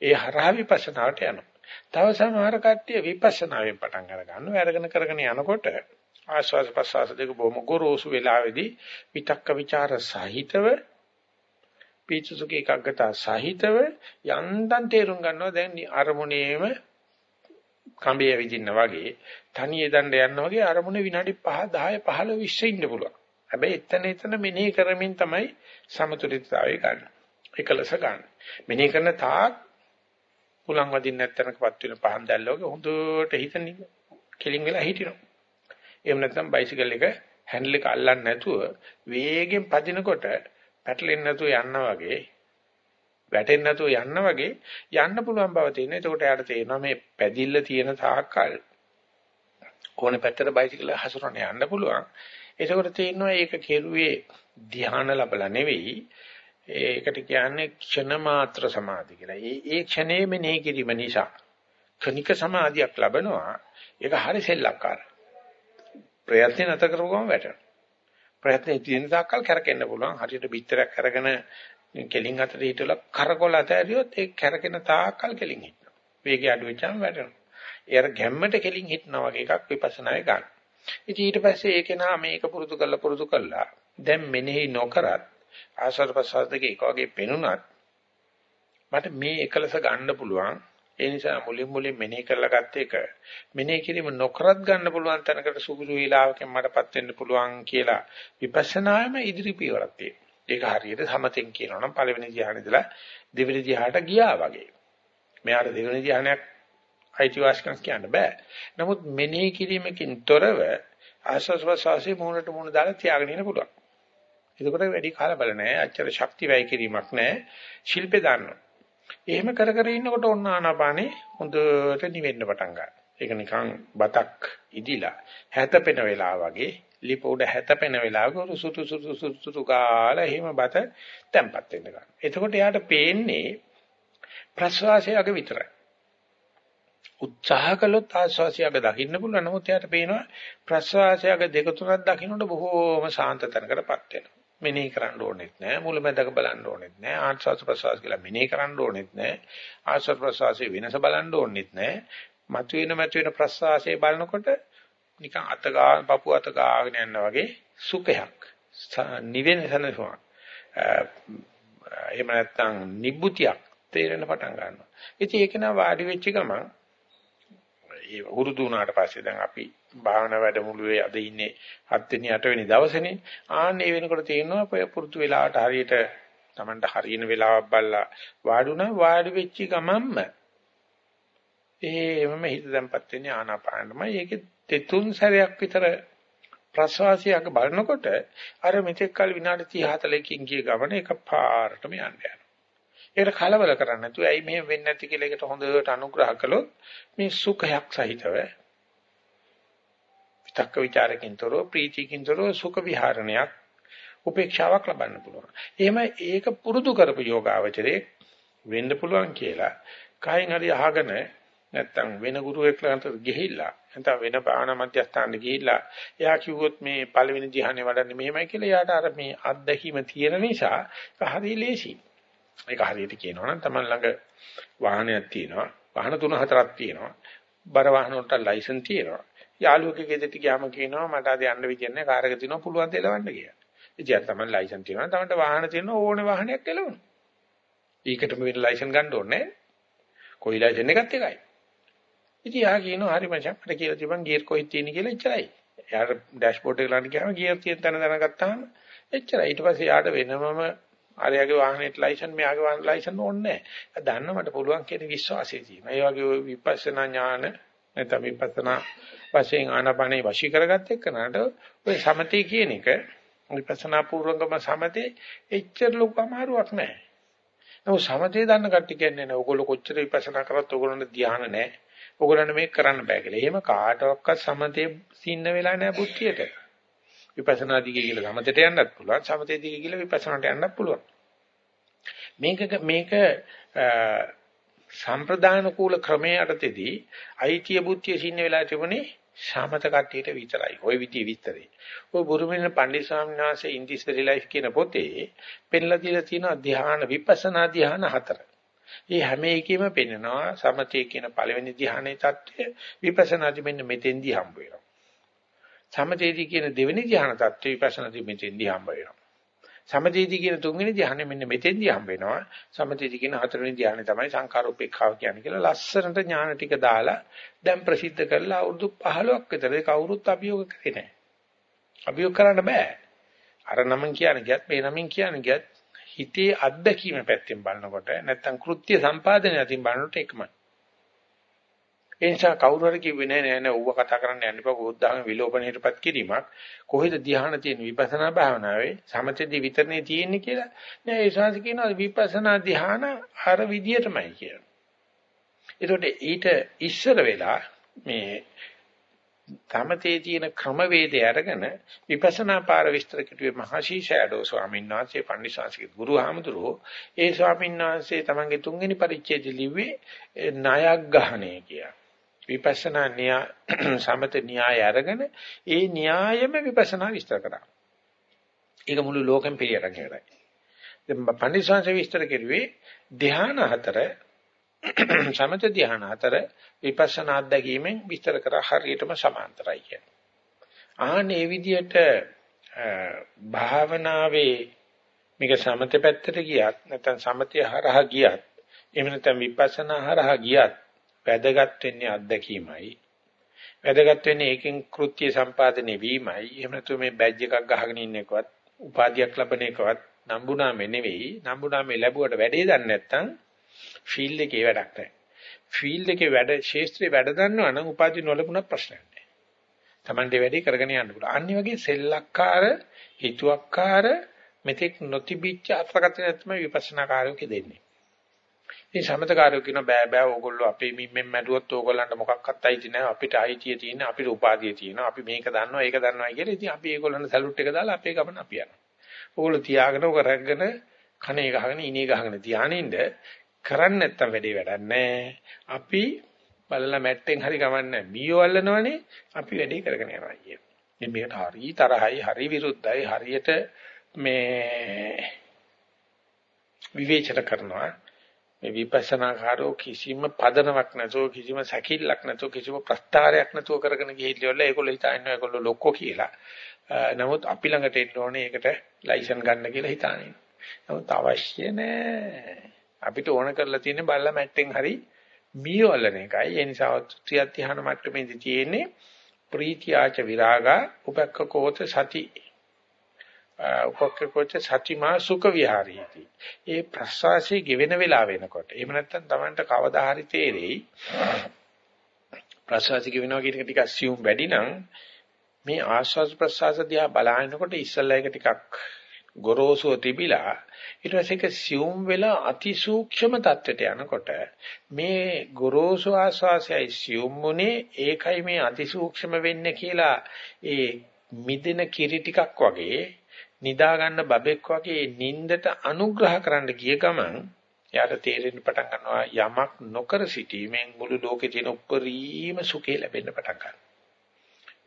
ඒ හරහා විපස්සනාවට යනවා. තව සමහර කට්ටිය විපස්සනාවෙන් පටන් අර ගන්නවා. අරගෙන කරගෙන යනකොට ආස්වාද ප්‍රසආස දෙක බොහොම ගොරෝසු වෙලාවේදී විතක්ක ਵਿਚාර සහිතව පීචසුක එකග්ගතා සහිතව යන්තම් තේරුම් ගන්නවා දැන් අරමුණේම කඹේ විදින්න වගේ තනියේ දණ්ඩ යන්න වගේ අරමුණ විනාඩි 5 10 15 20 ඉන්න පුළුවන්. හැබැයි එතන එතන මෙනෙහි කරමින් තමයි සමතුලිතතාවය ගන්න. එකලස ගන්න. මෙනෙහි කරන තාක් පුලං වදින්න නැත්නම්පත් වෙන පහන් දැල්ල වගේ හොඳට හිතන කෙලින් වෙලා හිටිනවා. එහෙම නැත්නම් බයිසිකල් එක හැන්ඩල් එක අල්ලන්නේ නැතුව වේගෙන් පදිනකොට පැටලෙන්නේ නැතුව යනවා වගේ වැටෙන්නේ නැතුව යනවා වගේ යන්න පුළුවන් බව තියෙනවා. එතකොට යාට තේරෙනවා මේ පැදිල්ල තියෙන තාක්කල් ඕනේ පැත්තට බයිසිකල් හසුරන යන්න පුළුවන්. එතකොට තේරෙනවා ඒක කෙරුවේ ධ්‍යාන ලැබලා නෙවෙයි ඒකට කියන්නේ ක්ෂණ මාත්‍ර සමාධි කියලා. ඒ ඒ ක්ෂණයේ මෙනෙහි කිරීම නිසා කනික සමාධියක් ලැබෙනවා. ඒක හරි සෙල්ලක්කාරයි. ප්‍රයත්න නැතර කරපුවම වැටෙනවා. ප්‍රයත්නේ තියෙන තාක්කල් කරකෙන්න පුළුවන්. හරියට බිත්තරයක් අරගෙන කෙලින් අතට හිටලා කරකොල අතහැරියොත් ඒ කරකෙන තාක්කල් කෙලින් හිටිනවා. වේගය අඩු වෙච්චාම වැටෙනවා. ඒ අර ගැම්මට කෙලින් හිටනවා වගේ එකක් විපස්සනායේ ගන්න. ඉතින් ඊට පස්සේ ඒක නා මේක පුරුදු කරලා පුරුදු කරලා දැන් මෙනෙහි නොකරත් ආසාර ප්‍රසාර දෙක එක වගේ පෙනුනත් මට මේ එකලස ගන්න පුළුවන් ඒ නිසා මුලින් මුලින් මෙනෙහි කරලා ගත්ත එක මෙනෙහි කිරීම නොකරත් ගන්න පුළුවන් තැනකට සුළුසු වේලාවකින් මටපත් වෙන්න පුළුවන් කියලා විපස්සනායම ඉදිරි පියවරක් තියෙනවා. ඒක හරියට සමතෙන් කියනවා නම් පළවෙනි ධ්‍යානෙ ඉඳලා දෙවෙනි ධ්‍යානට ගියා වගේ. මෙයාට දෙවෙනි ධ්‍යානයක් අයිතිවාසිකම් කියන්න බෑ. නමුත් මෙනෙහි කිරීමකින් තොරව ආස්වාස් ප්‍රසවාසයේ මූණට මූණ දාලා තියාගෙන ඉන්න පුළුවන්. එතකොට වැඩි කලබල නැහැ. අච්චර ශක්ති වැය කිරීමක් නැහැ. ශිල්පේ දාන්නවා. එහෙම කර කර ඉන්නකොට ඔන්න ආනාපානේ හොඳට නිවෙන්න පටන් ගන්නවා. ඒක නිකන් බතක් ඉදිලා හැතපෙන වෙලාව වගේ ලිප උඩ හැතපෙන වෙලාවක සුතු සුතු සුතු කාලා එහෙම බත තැම්පත් වෙන්න ගන්නවා. එතකොට යාට පේන්නේ ප්‍රසවාසයක විතරයි. උත්සාහ කළොත් ආස්වාසියක දකින්න පුළුවන්. නමුත් එයාට පේනවා ප්‍රසවාසයක දෙක තුනක් දකින්නට බොහෝම සාන්ත තැනකටපත් වෙනවා. මෙනෙහි කරන්න ඕනෙත් නෑ මුලමෙදක බලන්න ඕනෙත් නෑ ආස්වාද ප්‍රසවාස කියලා මෙනෙහි කරන්න ඕනෙත් නෑ ආස්වාද ප්‍රසවාසයේ වෙනස බලන්න ඕනෙත් නෑ මතුවෙන මතුවෙන ප්‍රසවාසයේ බලනකොට නිකන් අත ගා පපු අත ගාගෙන යනවා වගේ සුඛයක් නිවෙන සනසුවක් එහෙම නැත්නම් නිබ්බුතියක් තේරෙන පටන් ගන්නවා ඉතින් ඒක නා වාඩි වෙච්ච ගමන් ඒ වුරුදු වුණාට පස්සේ දැන් අපි භාවනා වැඩමුළුවේ අද ඉන්නේ 7 වෙනි 8 වෙනි දවසේනේ. ආන්නේ වෙනකොට තේරෙනවා පුරුදු වෙලාවට හරියට Tamanට හරියන වෙලාවක් බලලා වාඩුණා වාඩි වෙච්ච ගමන්ම එහෙමම හිත දැම්පත් වෙන්නේ ආනාපානමයි. ඒකේ තෙතුන් සැරයක් විතර ප්‍රසවාසයක බලනකොට අර මෙතෙක් කල විනාඩි 30 40කින් ගිය ගමන එකපාරටම යන්නේ. ඒකට කලබල කරන්නේ නැතුව ඇයි මෙහෙම වෙන්නේ නැති කියලා ඒකට හොඳට අනුග්‍රහ කළොත් මේ සුඛයක් සහිතව විතක්ක ਵਿਚාරකින්තරෝ ප්‍රීතිකින්තරෝ සුඛ විහරණයක් උපේක්ෂාවක් ලබන්න පුළුවන්. එහෙම ඒක පුරුදු කරපු යෝගාවචරයේ වෙන්න පුළුවන් කියලා කයින් හරි අහගෙන නැත්තම් වෙන ගුරුවෙක් ළඟට ගිහිල්ලා නැත්නම් වෙන බාහන මධ්‍යස්ථානෙ ගිහිල්ලා එයා කිව්වොත් මේ පළවෙනි ධ්‍යානෙ වඩන්නේ මෙහෙමයි කියලා එයාට අර මේ අත්දැකීම තියෙන නිසා හරි ලේසියි. ඒක හරියට කියනවා නම් Taman ළඟ වාහනයක් තියෙනවා. වාහන තුන හතරක් තියෙනවා. බර වාහන වලට ලයිසන් තියෙනවා. යාළුවෙක් ගෙදරට ගියාම කියනවා මට අද යන්න විදියක් නැහැ කාර් එක තියෙනවා පුළුවන් ද එලවන්න කියලා. ඉතින් Taman ලයිසන් තියෙනවා. Tamanට වාහන තියෙනවා ඕනේ වාහනයක් එලවන්න. ඊකටම වෙන ලයිසන් ගන්න ඕනේ කොයි ලයිසන් එකත් එකයි. ඉතින් යා කියනවා හරි මචං මට කියලා තිබන් ගියර් කොහෙද තියෙන්නේ කියලා එච්චරයි. එයාට ඩෑෂ්බෝඩ් එක ළඟට ගියාම ගියර් තියෙන තැන දැනගත්තාම එච්චරයි. ඊට පස්සේ යාට වෙනමම ආරයාගේ වාහනේට ලයිසන් මෙයාගේ වාහන ලයිසන් ඕනේ නැහැ. දන්න මට පුළුවන් කියන විශ්වාසය තියෙනවා. ඒ වගේ විපස්සනා ඥාන නැත්නම් විපස්සනා වශයෙන් ආනාපානේ වශී කරගත්ත එක්කනට ඔය සමතේ කියන එක විපස්සනා පූර්වංගම සමතේ එච්චර ලොකු අමාරුවක් නැහැ. නමුත් සමතේ දන්න කට්ටිය කියන්නේ නේ ඔයගොල්ලෝ කොච්චර විපස්සනා කරත් ඔයගොල්ලන්ට ධ්‍යාන නැහැ. ඕගොල්ලන්ට මේක කරන්න බෑ කියලා. එහෙම කාටවත් සමතේ සින්න වෙලා නැහැ බුද්ධියට. විපස්සනා දිගේ කියලා සමතේට යන්නත් පුළුවන්. සමතේ දිගේ කියලා විපස්සනාට යන්නත් පුළුවන්. මේක මේක සම්ප්‍රදාන කූල ක්‍රමයේ යටතේදී අයිතිය බුද්ධිය සින්න වෙලා තිබුණේ සමත කට්ටියට විතරයි. ওই විදිහේ විස්තරේ. ওই බුරුමින පණ්ඩිත ස්වාමීන් වහන්සේ ඉන්දිස්ටරි ලයිෆ් කියන පොතේ පෙන්ලා දීලා තියෙනවා ධ්‍යාන විපස්සනා ධ්‍යාන හතර. මේ හැම එකෙම පෙන්නනවා සමතේ කියන පළවෙනි ධ්‍යානයේ தත්ත්වය විපස්සනාදි මෙන්න මෙතෙන්දී හම්බ වෙනවා. සමතේදී කියන දෙවෙනි ධ්‍යාන தත්ත්වය විපස්සනාදි මෙතෙන්දී හම්බ වෙනවා. සමතේදී කියන තුන්වෙනි ධ්‍යානෙ මෙන්න මෙතෙන්දී හම්බ වෙනවා. සමතේදී කියන හතරවෙනි ධ්‍යානෙ තමයි සංඛාරෝපේක්ඛාව කියන්නේ කියලා ලස්සනට ඥාන ටික දාලා දැන් ප්‍රසිද්ධ කරලා අවුරුදු 15ක් විතර ඒක කවුරුත් අභියෝග කරේ නැහැ. අභියෝග කරන්න බෑ. අර නමෙන් කියන්නේ ගියත් මේ නමෙන් කියන්නේ ගියත් හිතේ අත්දැකීම පැත්තෙන් බලනකොට නැත්තම් කෘත්‍ය සම්පාදනය අතින් බලනකොට එකමයි. ඒ නිසා කවුරු හරි කිව්වේ නෑ නෑ නෑ ඌව කතා කරන්න යන්න එපා බුද්ධාගම විලෝපණයටපත් කිරීමක් කොහෙද ධ්‍යාන තියෙන විපස්සනා භාවනාවේ සමථදී විතරනේ තියෙන්නේ කියලා නෑ ඒ ශාස්ත්‍ර කියනවා විපස්සනා ධ්‍යාන අර විදියටමයි කියලා. ඒකට ඊට ඉස්සර වෙලා මේ තමතේ තියෙන ක්‍රමවේදය අරගෙන විපස්සනා පාර විස්තර කිතුවේ මහසි ෂැඩෝ ස්වාමීන් වහන්සේ පන්දිසාංශික ගුරු හාමුදුරුවෝ ඒ ස්වාමීන් වහන්සේ තමන්ගේ තුන්වෙනි පරිච්ඡේදය ලිව්වේ ණයක් ගහණය කියලා. විපස්සනා න්‍යාය සමත න්‍යාය අරගෙන ඒ න්‍යායෙම විපස්සනා විස්තර කරා. ඒක මුළු ලෝකෙම පිළිඅරගෙන ඉවරයි. දැන් පණ්ඩිතසංශ විස්තර කෙරුවේ ධ්‍යාන හතර සමත ධ්‍යාන හතර විපස්සනා අධ්‍යක්ීමෙන් විස්තර කර හරියටම සමාන්තරයි කියන්නේ. ආන්නේ විදිහට භාවනාවේ මේක සමත පැත්තට ගියත් නැත්නම් සමතය හරහා ගියත් එහෙම නැත්නම් විපස්සනා හරහා ගියත් වැදගත් වෙන්නේ අත්දැකීමයි. වැදගත් වෙන්නේ ඒකෙන් කෘත්‍ය සම්පාදනය වීමයි. එහෙම නැතු මේ බැජ් එකක් ගහගෙන ඉන්න එකවත් උපාධියක් ලැබෙන එකවත් නම්බුනාමේ නෙවෙයි. නම්බුනාමේ ලැබුවට වැඩේ දන්නේ නැත්නම් ෆීල්ඩ් එකේ වැඩක් නැහැ. ෆීල්ඩ් එකේ වැඩ ශේෂ්ත්‍රයේ වැඩ දන්නවා නම් උපාධි නොලබුණත් ප්‍රශ්නයක් නැහැ. Tamande වැඩේ කරගෙන යන්න පුළුවන්. අනිත් වගේ සෙල්ලක්කාර, හිතුවක්කාර මෙතෙක් නොතිබිච්ච අත්කතන තමයි විපස්සනා කාර්යෝකෙ දෙන්නේ. ඉතින් සමතකාරයෝ කියන බෑ බෑ ඕගොල්ලෝ අපේ මිම්මෙන් මැඩුවොත් ඕගොල්ලන්ට මොකක්වත් අයිති නැහැ අපිට අයිතිය තියෙන අපිට උපාධිය තියෙනවා අපි මේක දන්නවා ඒක දන්නවා කියලා ඉතින් අපි ඒගොල්ලන්ට සැලුට් එක දාලා අපේ ගමන අපි යනවා ඕගොල්ලෝ තියාගෙන ඔක රැගෙන කණේ ගහගෙන ඉනේ ගහගෙන තියානින්ද කරන්නේ නැත්තම් වැඩේ වැඩක් නැහැ අපි බලලා මැට්ටෙන් හරි ගමන්නේ මීයෝ අල්ලනවනේ අපි වැඩේ කරගෙන යනවා කිය. ඉතින් මේකට හරි තරහයි හරි විරුද්ධයි හරියට මේ විවේචන කරනවා මේ විපස්සනාකාරෝ කිසිම පදනමක් නැතුව කිසිම සැකිල්ලක් නැතුව කිසිම ප්‍රස්තාරයක් නැතුව කරගෙන ගිහිල්ලා ඒගොල්ලෝ හිතන්නේ ඒගොල්ලෝ ලොක්කෝ කියලා. නමුත් අපි ළඟට එන්න ඕනේ ඒකට ලයිසන් ගන්න කියලා හිතානේ. නමුත් අවශ්‍ය නැහැ. අපිට ඕන කරලා තියෙන්නේ බල්ලා මැට්ටෙන් හරි මීවලන එකයි. ඒ නිසා ත්‍රිය ධ්‍යාන මට්ටමේදී තියෙන්නේ ප්‍රීතියාච විරාගා උපක්ඛකෝත සති උපක්‍රකෝච සතිමා සුඛ විහාරීති. ඒ ප්‍රසවාසයේ ගෙවෙන වෙලාව වෙනකොට. එහෙම නැත්නම් Tamanට කවදා හරි තේරෙයි. ප්‍රසවාසයේ ගෙවෙනවා කියන එක ටිකක් assume වැඩි නම් මේ ආස්වාද ප්‍රසවාස දිහා බලනකොට ඉස්සල්ලා එක ටිකක් ගොරෝසුව තිබිලා ඊට පස්සේ ඒක සියුම් වෙලා අතිසූක්ෂම தත්වෙට යනකොට මේ ගොරෝසු ආස්වාසයයි සියුම්ුනේ ඒකයි මේ අතිසූක්ෂම වෙන්නේ කියලා ඒ මිදෙන කිරි ටිකක් වගේ නිදා ගන්න බබෙක් වගේ නින්දට අනුග්‍රහ කරන්න ගිය ගමන් එයාට තේරෙන්න පටන් ගන්නවා යමක් නොකර සිටීමෙන් මුළු ලෝකේ තියෙන උප්පරීම සුඛය ලැබෙන්න පටන් ගන්නවා.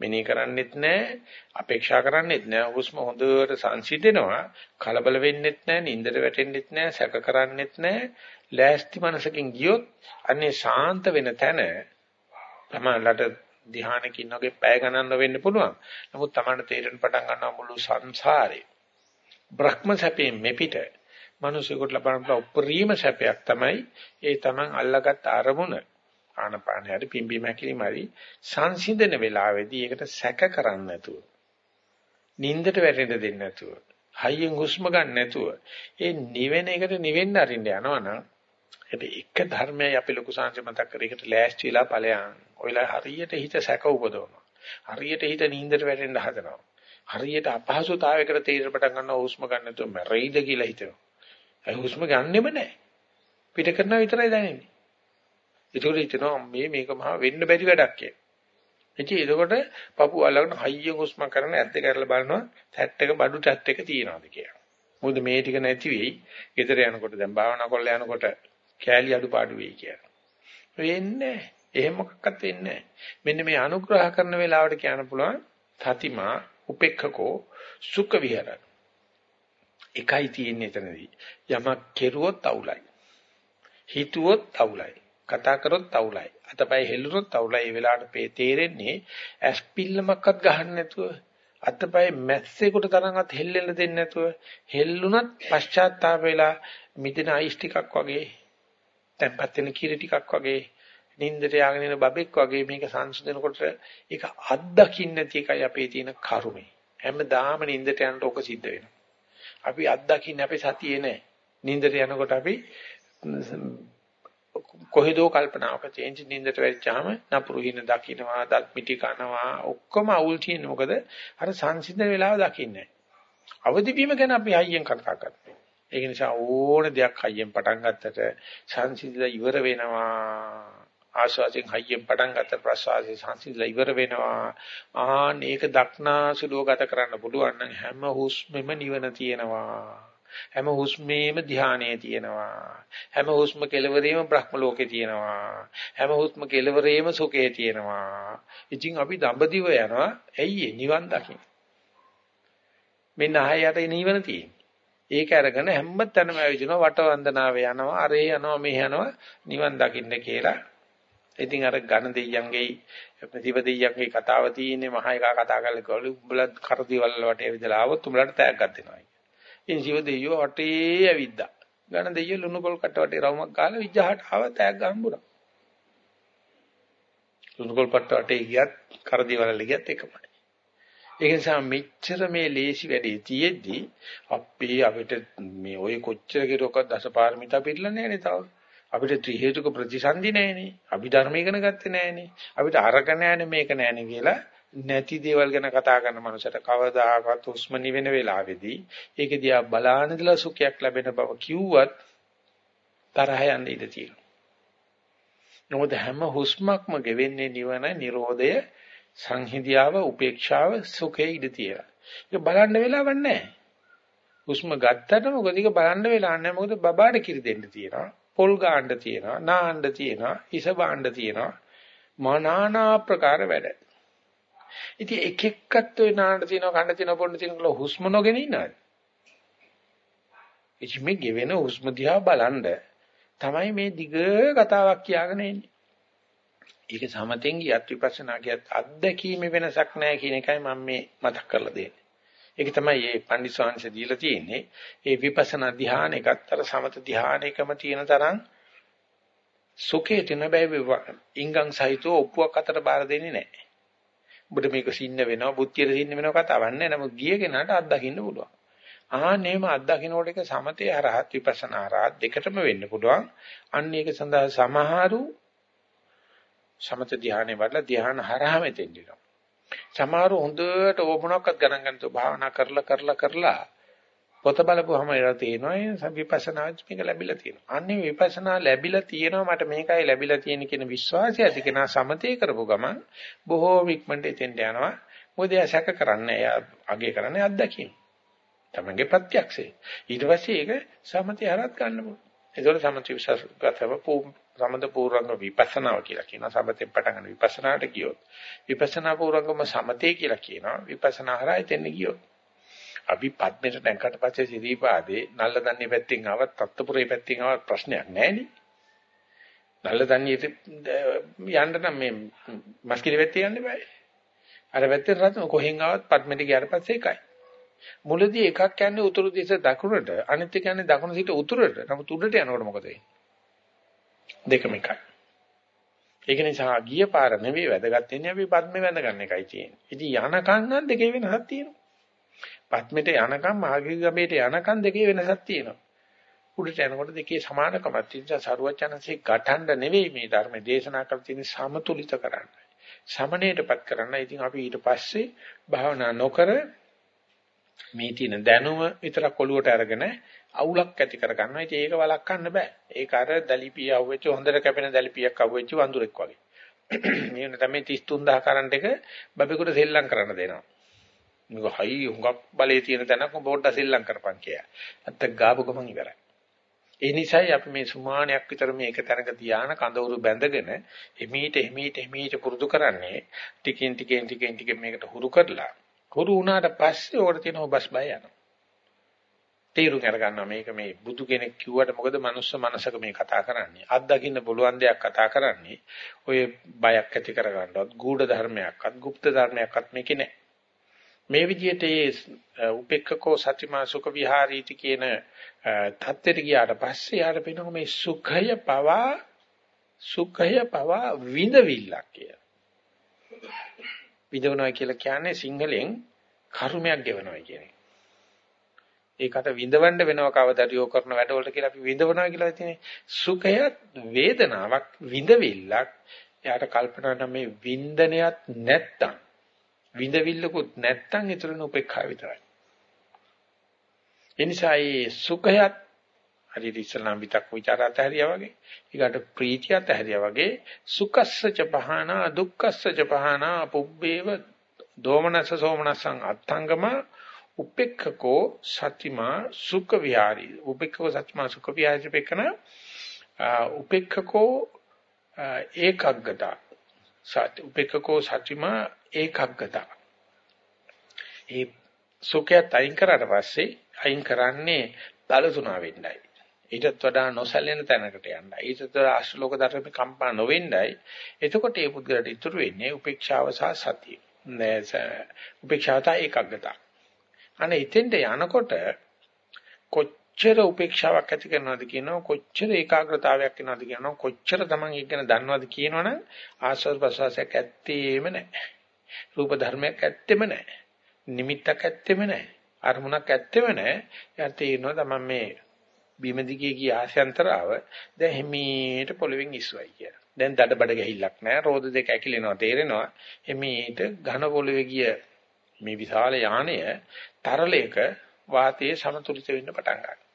මෙනේ කරන්නෙත් නැහැ, අපේක්ෂා කරන්නෙත් නැහැ. හුස්ම හොඳට සංසිඳෙනවා, කලබල වෙන්නෙත් නැහැ, නින්දට වැටෙන්නෙත් නැහැ, සැක කරන්නෙත් නැහැ. ලෑස්ති මනසකින් ගියොත් අනේ ශාන්ත වෙන තැන තමයිලට ධ්‍යානකින් වගේ පැය ගණන් වෙන්න පුළුවන්. නමුත් Tamanට තේරෙන්න පටන් ගන්නවා මුළු සංසාරේ. බ්‍රහ්ම සැපේ මෙපිට මිනිසෙකුට ලබන උපරිම සැපයක් තමයි ඒ Taman අල්ලගත් අරමුණ ආනපාන හරි පිම්බි මැකිලිම හරි සංසිඳන වෙලාවේදී ඒකට සැක කරන්නේ නැතුව නින්දට වැටෙන්න දෙන්නේ නැතුව හයියෙන් හුස්ම ගන්න නැතුව ඒ නිවෙන එකට නිවෙන්න අරින්න යනවනම් හැබැයි එක ධර්මයයි අපි ලොකු සංසය මතක් කරේකට ලෑස්ති වෙලා ඵලයන් ඔයලා හරියට හිත සැක උපදවනවා. හරියට හිත නින්දට වැටෙන්න හදනවා. හරියට අපහසුතාවයකට තීරණ පටන් ගන්නවා හුස්ම ගන්න නැතුව මැරෙයිද කියලා හිතනවා. ඒ හුස්ම ගන්නෙම නැහැ. පිට කරනවා විතරයි දැනෙන්නේ. ඒකෝට හිතනවා මේ මේක මහා වෙන්න බැරි වැඩක් කියලා. ඉතින් එතකොට පපුව අල්ලගෙන හයියෙන් හුස්ම කරන ඇද්ද කරලා බලනවා තැට් එක බඩු තැට් එක තියනවාද කියලා. මොකද මේ ටික නැති වෙයි. ගෙදර යනකොට දැන් භාවනා කරලා යනකොට කෑලි අඩුපාඩු වෙයි කියලා. වෙන්නේ එහෙම මොකක්වත් වෙන්නේ මෙන්න මේ අනුග්‍රහ කරන වෙලාවට කියන්න පුළුවන් තතිමා උපේක්ඛකෝ සුඛ විහරණ. එකයි තියෙන්නේ එතනදී. යමක් කෙරුවොත් අවුලයි. හිතුවොත් අවුලයි. කතා කරොත් අවුලයි. අතපය හෙල්ලුනොත් අවුලයි. ඒ වෙලාවට තේරෙන්නේ ඇස් පිල්ලමක්වත් ගහන්න නැතුව අතපය මැස්සෙකුට තරම්වත් හෙල්ලෙන්න දෙන්නේ නැතුව හෙල්ලුනත් පශ්චාත්තාප වෙලා මිදින අයිස් ටිකක් වගේ තැම්පත් වෙන කිරි ටිකක් වගේ නින්දට යාගෙන ඉන බබෙක් වගේ මේක සංසුදනකොට ඒක අත්දකින්න නැති එකයි අපේ තියෙන කරුමේ හැමදාම නින්දට යනකොට ඔක සිද්ධ වෙනවා අපි අත්දකින්න අපේ සතියේ නැහැ නින්දට යනකොට අපි කොහෙදෝ කල්පනාවක චේන්ජ් නින්දට වෙච්චාම නපුරු හින දකින්නවා දත් මිටි කනවා ඔක්කොම අවුල් තියෙන්නේ. මොකද අර සංසිඳන වෙලාව දකින්නේ අවදි වීම ගැන අපි හයියෙන් කතා කරනවා ඒක නිසා ඕන දෙයක් හයියෙන් පටන් ගත්තට සංසිඳලා ඉවර වෙනවා. ආස්වාදයෙන් හයියෙන් පටන් ගත්ත ප්‍රසවාසයේ සංසිඳලා ඉවර වෙනවා. ආන්න ඒක දක්නාසුලුව ගත කරන්න පුළුවන් නම් හැම හුස්මෙම නිවන තියෙනවා. හැම හුස්මේම ධානයේ තියෙනවා. හැම හුස්ම කෙලවරේම බ්‍රහ්ම ලෝකේ තියෙනවා. හැම හුස්ම කෙලවරේම සුඛේ තියෙනවා. ඉතින් අපි දඹදිව යනවා. ඇයි නිවන් දකින්න. මෙන්න ආයයට නිවන තියෙන්නේ. ඒක අරගෙන හැම තැනම ඇවිදිනවා වට වන්දනාවේ යනවා අරේ යනවා මේ යනවා නිවන් දකින්න කියලා. ඉතින් අර ඝන දෙයියන්ගේ ප්‍රතිප දෙයියන්ගේ කතාව තියෙන්නේ මහා එකා කතා කරලා කිව්වලු උඹලා කරදිවල් වලට ඇවිදලා ආවොත් උඹලට තෑග්ගක් දෙනවා. ඉතින් සිව දෙයියෝ වටේ ඇවිද්දා. ගණ දෙයියෝ ලුණු පොල් කට වටේ රවුමක් ගාලා විජහට ආව තෑග්ග හම්බුණා. ලුණු පොල් පට්ට වටේ ගියත් කරදිවල ගියත් එකමයි. ඒක නිසා මෙච්චර මේ ලේසි වැඩේ තියෙද්දි අපි අපිට මේ ඔය කොච්චර කෙරුවක්වත් දසපාරමිතා පිළිලා නැහැ තව. අපිට ත්‍රි හේතුක ප්‍රතිසන්දි නැහැනේ. අභිධර්ම ඉගෙන ගත්තේ නැහැනේ. අපිට අරක නැහැනේ මේක නැහැනේ කියලා නැති දේවල් ගැන කතා කරන මනුස්සයට කවදාකවත් හුස්ම නිවෙන වෙලාවේදී ඒක දිහා බලාන ඉඳලා සුඛයක් ලැබෙන බව කිව්වත් තරහ යන්න ඉඩ තියෙනවා. නමුත් හැම හුස්මක්ම ගෙවෙන්නේ නිවන, Nirodhaය, සංහිඳියාව, උපේක්ෂාව, සුඛේ ඉඩ තියෙනවා. ඒක බලන්න වෙලාවක් නැහැ. හුස්ම ගත්තට මොකද ඒක බලන්න වෙලාවක් නැහැ. මොකද බබාට කිරි දෙන්න තියෙනවා. පොල් ගාන්න තියෙනවා, නාන්න තියෙනවා, ඉස බාන්න තියෙනවා. මනානා ප්‍රකාර වැඩ. ඉතින් එක එක්කත් ඔය නාන්න තියෙනවා කන්න තියෙනවා පොන්න තියෙනවා කියලා හුස්ම නොගෙන ඉන්නවද? ඉතින් මේ ගෙවෙන හුස්ම දිහා බලන්න තමයි මේ දිග කතාවක් කියාගෙන එන්නේ. ඒක සමතෙන් ගියත් විපස්සනා ගියත් අත්දැකීමේ වෙනසක් නැහැ කියන එකයි මම මේ මතක් කරලා දෙන්නේ. ඒක තමයි මේ පන්දිස්වාංශ දීලා තියෙන්නේ. ඒ විපස්සනා ධ්‍යානෙකත් අර සමත ධ්‍යානෙකම තියෙන තරම් සුඛේ තින බෑ ඉංගං සහිතව ඔප්පුවක් අතර බාර දෙන්නේ නැහැ. ඔබට මේක සින්න වෙනවා, බුද්ධියට සින්න වෙනවා කතාවක් නෑ. නමුත් ගිය කෙනාට අත්දකින්න පුළුවන්. ආන්නේම අත්දකින්නකොට එක සමතේ අරහත් විපස්සනා අරහත් දෙකටම වෙන්න පුළුවන්. අන්න ඒක සඳහා සමහරු සමත ධානයේ වඩලා ධාන හරහා මෙතෙන් දෙනවා. සමහරු හොඳට ඕපනක්වත් ගණන් ගන්නතෝ භාවනා කරලා කරලා කරලා පොත බලපුවම ඒලා තියෙනවා විපස්සනා මේක ලැබිලා තියෙනවා. අන්නේ විපස්සනා ලැබිලා තියෙනවා මට මේකයි ලැබිලා තියෙන කියන විශ්වාසය ඇති කෙනා සමතේ කරපු ගමන් බොහෝ වික්මන්ට එතෙන්ට යනවා. මොකද එයා සැක කරන්නේ එයා අගේ කරන්නේ අත්දැකීම. තමන්ගේ ප්‍රත්‍යක්ෂය. ඊට පස්සේ ඒක සමතේ හරත් ගන්න පුළුවන්. ඒකවල සමථ විශ්වාසගතව සමත පූර්වංග විපස්සනාව කියලා කියනවා. සමතෙන් පටන් ගන්න විපස්සනාට ගියොත්. විපස්සනා පූර්වංගම සමතේ කියලා කියනවා. විපස්සනා හරහා එතෙන් ගියොත්. අපි පද්මෙට නැංකට පස්සේ සිරීපාදේ නල්ලදන්නේ පැත්තෙන් ආවත් තත්ත්වපුරේ පැත්තෙන් ආවත් ප්‍රශ්නයක් නැහැනේ. නල්ලදන්නේ යන්න නම් මේ මස්කිලි පැත්තේ යන්න බෑ. අර පැත්තෙන් රත් කොහෙන් ආවත් පද්මෙට ගියාට පස්සේ එකයි. මුලදී එකක් යන්නේ උතුරු දිශ දකුණට අනිත් එක යන්නේ දකුණ සිට උතුරට. නමුත් උඩට යනකොට මොකද වෙන්නේ? දෙකම එකයි. ඒක නිසා ගිය පාර නෙවෙයි වැදගත් වෙන්නේ අපි පද්මේ වැඳ ගන්න එකයි තියෙන්නේ. ඉතින් යනකන් නම් දෙකේ වෙනසක් තියෙනවා. පත්මෙට යනකම් මාගේ ගමේට යනකම් දෙකේ වෙනසක් තියෙනවා. උඩට යනකොට දෙකේ සමානකමක් තියෙනවා. සරුවචනසේ ගටහඬ නෙවෙයි මේ ධර්ම දේශනා කර තියෙන සමතුලිත කරන්න. සමණයටපත් කරන්න. ඉතින් අපි ඊට පස්සේ භාවනා නොකර මේ තියෙන දැනුම විතරක් ඔලුවට අරගෙන අවුලක් ඇති කර ගන්නවා. ඉතින් ඒක වළක්වන්න බෑ. ඒක අර දලිපිය අවුවෙච්ච හොඳට කැපෙන දලිපියක් අවුවෙච්ච වඳුරෙක් වගේ. මේ වෙන තමයි 33000 කරන්ට් එක බබෙකුට සෙල්ලම් කරන්න දෙනවා. මේක හයි හුඟක් බලේ තියෙන තැනක් පොඩ්ඩක් සෙල්ලම් කරපන් කියලා. නැත්තම් ගාපු ගමන් ඉවරයි. ඒ නිසායි අපි මේ සුමානයක් විතර මේ එක තැනක තියාන කඳවුරු බැඳගෙන එමීට එමීට එමීට පුරුදු කරන්නේ ටිකෙන් ටිකෙන් ටිකෙන් ටික මේකට හුරු කරලා හුරු වුණාට පස්සේ ඕකට තියෙන ඔබස් බය යනවා. තීරු කර ගන්නවා මේක මේ බුදු කෙනෙක් කිව්වට මොකද මනුස්ස මනසක මේ කතා කරන්නේ අත්දකින්න පුළුවන් දෙයක් කතා කරන්නේ ඔය බයක් ඇති කර ගන්නවත් ගූඪ ධර්මයක්වත් গুপ্ত ධර්මයක්වත් මේකේ නැහැ මේ විදිහට ඒ උපේක්ඛකෝ සත්‍යමා සුඛ විහාරීති කියන தත්ත්වයට ගියාට පස්සේ යාට පේනවා මේ සුඛය පවා සුඛය පවා විඳවිල්ලක් කිය. විඳවනවා කියලා කියන්නේ සිංහලෙන් කර්මයක් ගෙවනවා කියන්නේ. ඒකට විඳවන්න වෙනව කවදාද යෝ කරන වැඩවලට කියලා අපි විඳවනවා කියලා තියෙන්නේ. සුඛයත් වේදනාවක් විඳවිල්ලක්. එයාට කල්පනා කරන මේ වින්දනයත් නැත්තම් විඳවිල්ලකුත් නැත්තම් ඊතරන උපේක්ෂාව විතරයි. එනිසා මේ සුඛයත් හරියට ඉස්සලම් විතක් ਵਿਚාර අතහැරියා වගේ ඊකට ප්‍රීතිය අතහැරියා වගේ සුකස්සච පහනා දුක්කස්සච පහනා පුබ්බේව දෝමනස සෝමනසං අත්තංගම උපෙක්ඛකෝ සතිමා සුඛ විහාරී උපෙක්ඛකෝ සතිමා සුඛ විහාරී පෙකන උපෙක්ඛකෝ ඒකග්ගත සත් උපෙක්ඛකෝ සතිමා ඒකග්ගතා. ඒ සුඛයත් අයින් කරාට පස්සේ අයින් කරන්නේ දලතුණා වෙන්නයි. ඊටත් වඩා නොසැලෙන තැනකට යන්නයි. ඊටත් වඩා අශ්ලෝක ධර්මේ කම්පා නොවෙන්නයි. එතකොට ඒ පුද්ගලට ඉතුරු වෙන්නේ උපේක්ෂාව සහ සතිය. උපේක්ෂාවත ඒකග්ගතා. අනේ ඉතින්ට යනකොට කොච්චර උපේක්ෂාවක් ඇති කරනවද කියනවා කොච්චර ඒකාග්‍රතාවයක් වෙනවද කියනවා කොච්චර Taman ඉගෙන දන්නවද කියනවනම් ආස්වාද ප්‍රසවාසයක් ඇත්තේම නැහැ රූප ධර්මයක් ඇත්තෙම නැහැ නිමිත්තක් ඇත්තෙම නැහැ අරමුණක් ඇත්තෙම නැහැ යා තේරෙනවා Taman මේ බිම දිගේ ගිය ආශයන්තරාව දැන් හිමීට පොළවෙන් ඉස්සුවයි කියලා. දැන් දඩබඩ ගහිල්ලක් නැහැ. රෝද දෙක ඇකිලෙනවා තේරෙනවා. හිමීට ඝන පොළවේ ගිය මේ විශාල යානය තරලයක වාතයේ සමතුලිත වෙන්න පටන් ගන්නවා.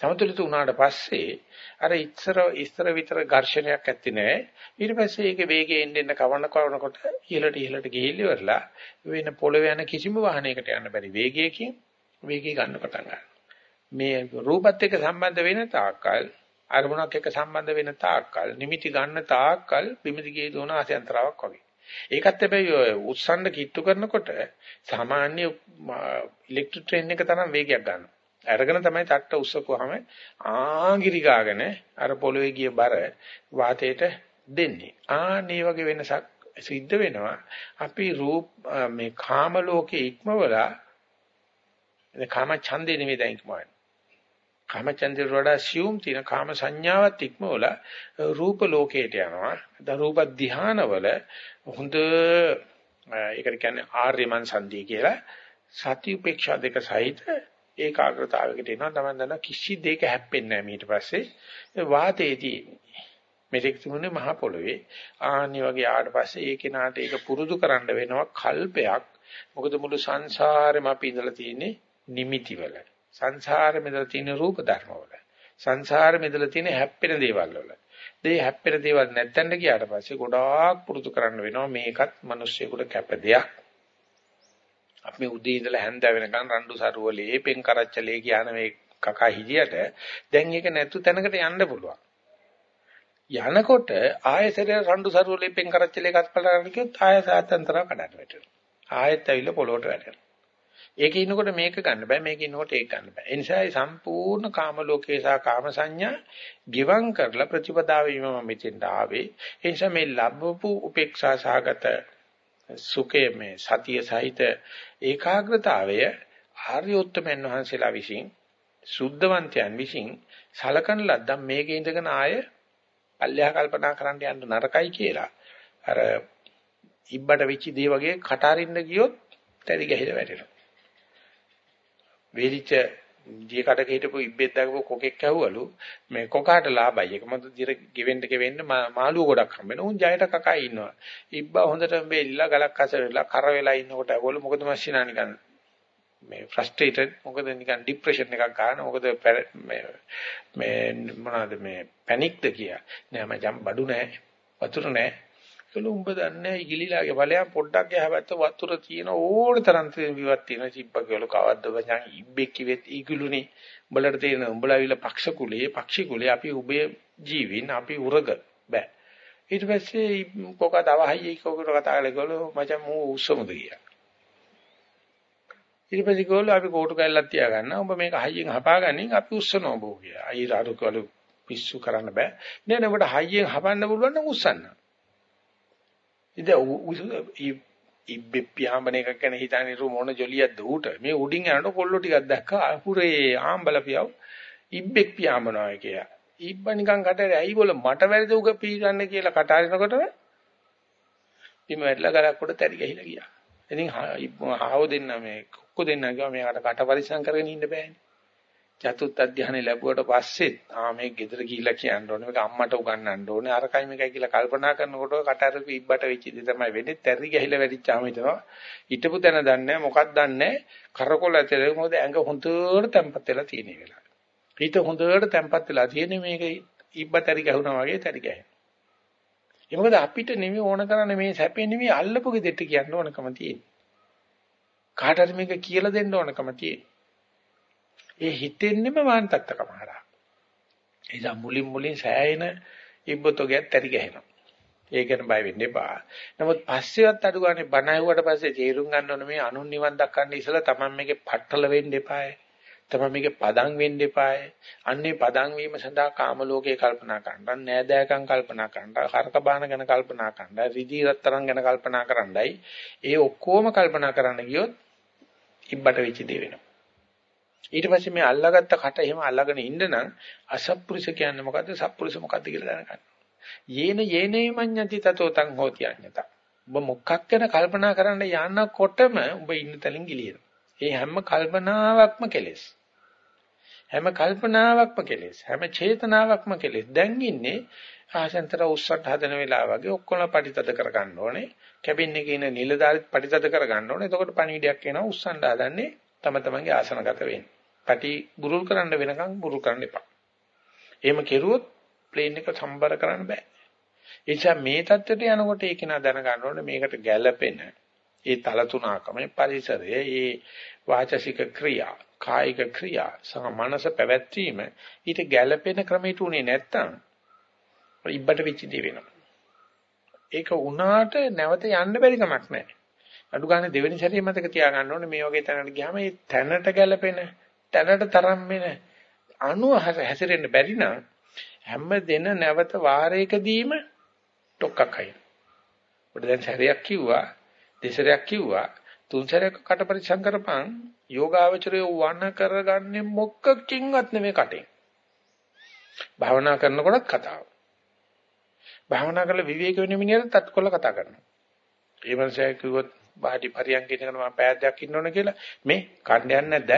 සමතුලිත වුණාට පස්සේ අර ඉස්සර ඉස්සර විතර ඝර්ෂණයක් ඇත්තේ නැහැ. ඊට පස්සේ ඒක වේගයෙන් එන්න කවන්න කවනකොට ඉහළට ඉහළට ගිහිල්ල ඉවරලා වෙන පොළවේ යන කිසිම වාහනයකට යන්න බැරි වේගයකින් වේගය ගන්න පටන් ගන්නවා. මේ රූපත් එක්ක සම්බන්ධ වෙන තාක්කල් අරමුණක් එක්ක සම්බන්ධ වෙන තාක්කල් නිමිති ගන්න තාක්කල් බිමිදිගේ දුවන ආසයන්තරාවක් වගේ. ඒකත් හැබැයි උස්සන්න කිට්ටු කරනකොට සාමාන්‍ය ඉලෙක්ට්‍රික් ට්‍රේන් එක තරම් වේගයක් ගන්නවා. අරගෙන තමයි තට්ට උස්සකුවාම ආගිරි ගාගෙන අර පොළවේ ගිය බර වාතයට දෙන්නේ. ආන්නේ වගේ වෙනසක් සිද්ධ වෙනවා. අපි රූප මේ කාම ලෝකේ ඉක්මවලා කාම ඡන්දේ නෙමෙයි දැන් ඉක්මවන්නේ. කාම ඡන්දේ වඩා සියුම් තියෙන කාම සංඥාවත් ඉක්මවලා රූප ලෝකයට යනවා. ද රූප ධානවල හොඳ ඒකට කියන්නේ ආර්යමන් සන්ධිය කියලා සති උපේක්ෂා දෙක සහිත ඒකාග්‍රතාවයකට එනවා. තමයි දන්න කිසි දෙයක හැප්පෙන්නේ නැහැ ඊට පස්සේ. වාතයේදී මෙතෙක් තිබුණේ මහ පොළවේ. ආනි වගේ ආවට පස්සේ ඒ කෙනාට ඒක පුරුදු කරන්න වෙනවා කල්පයක්. මොකද මුළු සංසාරෙම අපි ඉඳලා තියෙන්නේ නිමිති වල සංසාරෙම ඉඳලා තියෙන රූප ධර්ම වල සංසාරෙම ඉඳලා තියෙන හැප්පෙන දේවල් වල. මේ හැප්පෙන දේවල් නැත්තඳ ගියාට පස්සේ ගොඩාක් පුරුදු කරන්න වෙනවා. මේකත් මිනිස්සුෙකුට කැප දෙයක්. අපි උදේ ඉඳලා හැන්ද වෙනකන් රණ්ඩු සරුවලේ පෙන් කරච්චලේ කියන මේ කකා හිදියට දැන් ඒක නැතු තැනකට යන්න පුළුවන්. යනකොට ආයතරය රණ්ඩු සරුවලේ පෙන් කරච්චලේ කත්පල කරන්න කිව්වොත් ආය සාතන්තරව කඩන්න වැටෙනවා. ආයෙත් ඇවිල්ලා පොළොවට වැටෙනවා. ඒකේ ඉන්නකොට මේක ගන්න බෑ මේකේ ඉන්නකොට ඒක ගන්න බෑ. ඒ නිසා මේ සම්පූර්ණ කාම ලෝකේ සහ කාම සංඥා ගිවං කරලා ප්‍රතිපදාවෙම මම මෙතෙන්ට ආවේ. ඒ නිසා මේ ලැබපු උපේක්ෂා සහගත සුඛයේ මේ සතිය සහිත ඒකාග්‍රතාවය ආර්ය උත්තමයන් වහන්සේලා විසින් සුද්ධවන්තයන් විසින් සලකන ලද්දම් මේකේ ඉඳගෙන ආය පල්ලෙහා කල්පනා කරන්න යන්න නරකයි කියලා. අර ඉබ්බට වෙච්ච දේ වගේ කට අරින්න ගියොත් තැරි ගහලා වැටෙනවා. වේලිච්ච දිය කඩක හිටපු ඉබ්බෙක් දැකපු කොකෙක් ඇහුවලු මේ කොකාට ලාභයි. ඒක මොකද දිර ගෙවෙන්න ගෙවෙන්න මාළුව ගොඩක් හම්බෙන උන් ජයට කකා ඉන්නවා. ඉබ්බා හොඳට බෙල්ලලා ගලක් අසරලා කර වෙලා ඉන්නකොට ඇහුවලු මොකද මස්සිනා නිකන් මේ ෆ්‍රස්ට්‍රේටඩ් මොකද නිකන් ડિප්‍රෙෂන් එකක් ගන්න මොකද මේ මේ මොනවාද මේ පැනික්ද කියා? නෑ මචං බඩු නෑ වතුර නෑ. ඒකළු උඹ දන්නේ ඉගිලිලාගේ ඵලයන් පොඩ්ඩක් ගහවත්ත වතුර තියෙන ඕන තරම් විවත් තියෙන සිබ්බ කියලා කවද්ද මචං ඉබ්බෙක් කිවෙත් ඉගිලුනේ උඹලට තියෙන උඹලා විල පක්ෂ කුලේ පක්ෂි කුලේ අපි උඹේ ජීවින් අපි උරග බෑ ඊට පස්සේ කොක තවහයි කොකට කතා කරලා ගලෝ මචං මූ උස්සමුද කියලා ඊට පස්සේ ගෝල අපි කෝටු කැල්ලක් තියාගන්න. ඔබ මේක හයියෙන් හපාගනින් අපි උස්සනවා බෝ කියලා. අයිර අර කලු පිස්සු කරන්න බෑ. නෑ නෑ ඔබට හයියෙන් හපන්න පුළුවන් නම් උස්සන්න. ඉතින් ඉබ්බෙප්පියාඹන එකක් ගැන හිතන්නේ රු මොන ජොලියක්ද ඌට. මේ උඩින් යනකොට කොල්ලෝ ටිකක් දැක්කා. අපුරේ ආම්බල පියව ඉබ්බෙක් පියාඹනවා කියලා. ඉබ්බ නිකන් කටේ ඇයි බොල මට වැරදි උග පීගන්න කියලා කට අරිනකොටම බිම වැටලා ගලක් උඩ තැරි ගහිලා ගියා. ඉතින් ආව දෙන්න මේ කොක්ක දෙන්න ගියා මේකට කට පරිසම් කරගෙන ඉන්න බෑනේ. චතුත් අධ්‍යානෙ ලැබුවට පස්සේ ආ මේ ගෙදර ගිහිල්ලා කියන්න ඕනේ මේක අම්මට උගන්වන්න ඕනේ අරකයි මේකයි කියලා කල්පනා කරනකොට කට අර ඉබ්බට වෙච්ච දේ තමයි වෙන්නේ තැරි ගහිලා වැඩිච්චාම හිතනවා හිටපු තැන දන්නේ මොකක්ද දන්නේ කරකොල ඇතුලේ මොකද ඇඟ හොඳට තැම්පත් වෙලා තියෙන වෙලාව. හිත හොඳට තැම්පත් වෙලා තියෙන මේක ඉබ්බ තැරි ගහුණා වගේ තැරි ගහනවා. ඒ මොකද අපිට නෙමෙයි ඕන කරන්නේ මේ සැපේ නෙමෙයි අල්ලපු ගෙදෙට්ට කියන්න ඕනකම තියෙන්නේ. කාට හරි මේක කියලා දෙන්න ඕනකම තියෙන්නේ. ඒ හිතෙන්නෙම වාන්තත්තකම හරහා. ඒ නිසා මුලින් මුලින් සෑයෙන ඉබ්බතෝගයක් තැරි ගහනවා. ඒ ගැන බය වෙන්න එපා. නමුත් පස්සෙවත් අඩු ගානේ බණ ඇහුවට පස්සේ තේරුම් ගන්න ඕනේ මේ අනුන් නිවන් දක්කන්න ඉස්සලා තමන් මේකේ පట్టල වෙන්න එපායි. තමන් මේකේ පදම් වෙන්න එපායි. අන්නේ පදම් වීම සඳහා කාම ලෝකේ කල්පනා කරන්න, නෑදෑකම් කල්පනා කරන්න, හරක බාන ගැන කල්පනා කරන්න, රිදී රත්තරන් ගැන කල්පනා කරන්නයි. ඒ ඔක්කොම කල්පනා කරන්න ගියොත් ඉබ්බට වෙච්ච දේ වෙනවා. ඊට පස්සේ මේ අල්ලාගත්ත කට එහෙම අල්ලාගෙන ඉන්න නම් අසත්පුරුෂ කියන්නේ මොකද්ද? සත්පුරුෂ මොකද්ද කියලා දැනගන්න. යේන යේනේ මඤ්ඤති තතෝ තං හෝති අඤ්ඤත. ඔබ මොකක් ගැන කල්පනා කරන්න යනකොටම ඔබ ඉන්න තැනින් ගිලිනවා. ඒ හැම කල්පනාවක්ම කෙලෙස්. හැම කල්පනාවක්ම කෙලෙස්. හැම චේතනාවක්ම කෙලෙස්. දැන් ඉන්නේ ආසන්තර උස්සට හදන වෙලාව වගේ ඔක්කොම පරිතද කර ගන්න ඕනේ. කැබින් එකේ ඉන්න නිලධාරිත් පරිතද කර ගන්න ඕනේ. එතකොට පණිවිඩයක් එනවා උස්සන්න හදන්නේ තම තමන්ගේ ආසනගත වෙන්නේ. පැටි බුරුල් කරන්න වෙනකන් බුරුල් කරන්න එපා. එහෙම කෙරුවොත් ප්ලේන් එක සම්බර කරන්න බෑ. ඒ නිසා මේ தත්ත්වයට යනකොට ඒක නා දැනගන්න ඕනේ මේකට ගැළපෙන ඒ තලතුණකම පරිසරය ඒ වාචසික ක්‍රියා කායික ක්‍රියා සහ මනස පැවැත්වීම ඊට ගැළපෙන ක්‍රමයට උනේ නැත්තම් ඉබ්බට වෙච්ච දේ වෙනවා. ඒක උනාට නැවත යන්න බැරි කමක් නැහැ. අඩු ගන්න දෙවෙනි සැරේ මතක තියාගන්න ඕනේ මේ වගේ තැනකට ගියාම ඒ තැනට ගැළපෙන තැනට තරම් වෙන අණුව හැසිරෙන්න බැරි නම් හැම දින නැවත වාරයකදීම ටොක්කක් අයින. ඔබ දැන් සැරයක් කිව්වා, දෙසරයක් කිව්වා, තුන් සැරයක් කට පරිසම් කරපන් යෝගාවචරය වණ කරගන්නේ මොකකින්වත් නෙමෙයි කටෙන්. භාවනා කරනකොටත් කතාව. භාවනා කරලා විවේක වෙන මිනිහට තත්කොල්ල කතා කරනවා. ඒ මනසයි කිව්වොත් බාටි පරියන්ක ඉඳගෙන මම පෑද්දක් ඉන්න ඕන කියලා මේ කණ්ඩයක් නැද්ද?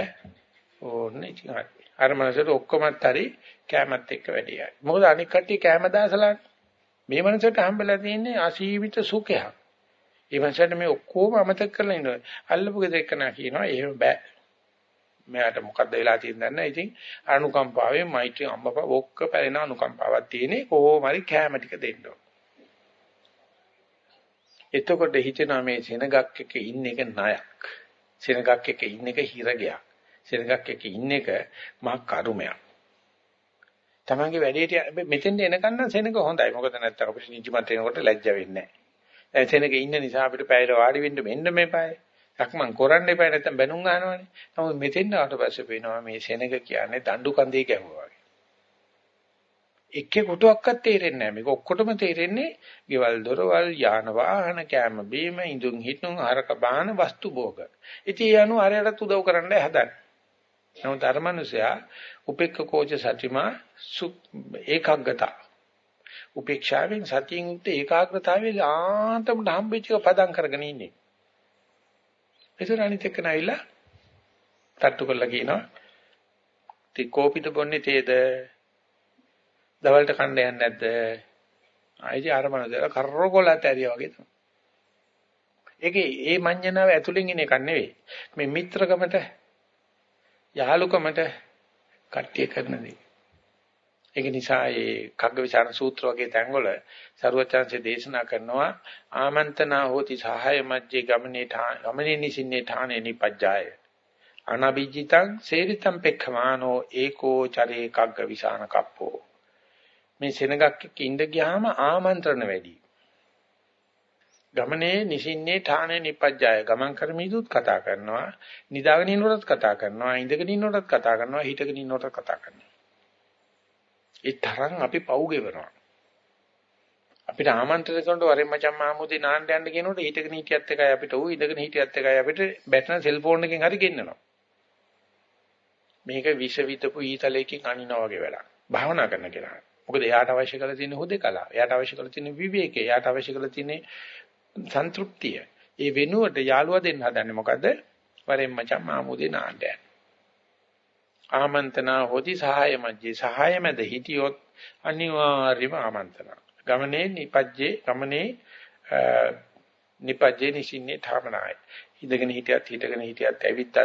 ඕන්නේ ඉතින් හරි. අර මනසට ඔක්කොමත් හරි කැමැත් එක්ක වැඩි යයි. මොකද අනික් කට්ටිය කැම දාසලානේ. මේ මනසට හම්බෙලා තියෙන්නේ අසීමිත සුඛයක්. ඒ මනසට මේ ඔක්කොම අමතක කරලා ඉන්නවා. අල්ලපු ගෙදර එක්කනා කියනවා එහෙම බෑ. මෙයාට මොකද්ද වෙලා තියෙන්නේ නැහැ. ඉතින් අනුකම්පාවෙන් මෛත්‍රී අම්මපා ඔක්ක පැලෙන අනුකම්පාවක් තියෙන්නේ කොහොම හරි කැම ටික දෙන්න ඕන. එතකොට හිතෙනවා මේ සෙනගක් එක ඉන්න එක ණයක්. සෙනගක් එක ඉන්න එක හිරගයක්. සෙනගක් එක ඉන්න එක මහා කරුමයක්. තමන්ගේ වැඩේට මෙතෙන්ට එනකන් නම් සෙනග හොඳයි. මොකද නැත්නම් අපිට නිදිමත එනකොට ලැජ්ජ වෙන්නේ නැහැ. සෙනග ඉන්න නිසා අපිට පැයල වාඩි වෙන්න මෙන්න මේපයි. ලක්මන් කරන්න එපා නැත්නම් බැනුම් ගන්නවනේ. නමුත් මෙතෙන්ට ආවට පස්සේ පේනවා මේ සෙනග කියන්නේ දඬු කන්දේ ගැහුවා වගේ. එක්කේ කොටුවක්වත් තේරෙන්නේ නැහැ. මේක ඔක්කොටම තේරෙන්නේ ගෙවල් දොරවල් යාන වාහන කෑම බීම ඉඳුන් හිටුන් ආරක බාන වස්තු භෝග. ඉතින් ඒ අනු අරයට උදව් කරන්න හදන්නේ. නමුත් අර මනුස්සයා උපේක්ඛකෝච සතිමා ඒකග්ගත. උපේක්ෂාවෙන් සතියෙන් උත් ඒකාග්‍රතාවයේ ආන්තමට හම්බෙච්ච එක පදම් කරගෙන ඉන්නේ. ඒතර අනිත් එක්ක නැවිලා තට්ටු කරලා කියනවා. ති කෝපිත බොන්නේ තේද දවල්ට කන්න යන්නේ නැද්ද? ආයිති අර මනසට කරකොලත් ඇරියා වගේ තමයි. ඒකේ ඒ මඤ්ඤණාව ඇතුලෙන් එන එකක් නෙවෙයි. මේ මිත්‍රකමට යහලුකමට කට්ටිය කරන දේ. ඒක නිසා මේ කග්ගවිචාර සූත්‍ර වගේ තැන්වල සරුවචාන්සේ දේශනා කරනවා ආමන්ත්‍රණා හෝති සහාය මජ්ජේ ගමනේ ගමනේ නිසින්නේ ඨානේ නිපජ්ජාය අනබිජිතං සේරිතං පෙක්ඛමානෝ ඒකෝ චරේ කග්ගවිසාන කප්පෝ මේ සෙනගක් එක්ක ඉඳ ගියාම ආමන්ත්‍රණ වැඩි ගමනේ නිසින්නේ ඨානේ නිපජ්ජාය ගමන් කරමිදුත් කතා කරනවා නිදාගෙන ඉන්නකොටත් කතා කරනවා ඉඳගෙන ඉන්නකොටත් කතා කරනවා හිටගෙන ඉන්නකොටත් කතා කරනවා ඒ තරම් අපි පව් ගෙවනවා. අපිට ආමන්ත්‍රණය කරනකොට වරෙන් මචං මාමුදේ නාන්න යන්න කියනකොට හිටගෙන හිටියත් එකයි අපිට ඌ ඉඳගෙන හිටියත් එකයි අපිට බැටන සෙල්ෆෝන් එකෙන් හරි ගෙන්නනවා. මේක විෂ විතපු ඊතලයකින් අනිනා වගේ වැඩක්. භාවනා කරන කෙනා. මොකද එයාට අවශ්‍ය කරලා තියෙන හුදේකලා. එයාට අවශ්‍ය කරලා තියෙන විවේකය. එයාට අවශ්‍ය කරලා තියෙන සන්තුෂ්තිය. ඒ වෙනුවට යාළුවා දෙන්න හදන්නේ මොකද? වරෙන් මචං මාමුදේ නාන්න යන්න. ආමන්ත්‍රණා හොති සහාය මැජේ සහාය මැද හිටියොත් අනිවාර්යම ආමන්ත්‍රණ. ගමනේ නිපජ්ජේ ගමනේ නිපජ්ජේ නිසින්නේ ධාමනාය. ඉඳගෙන හිටියත් හිටගෙන හිටියත් ඇවිත්තත්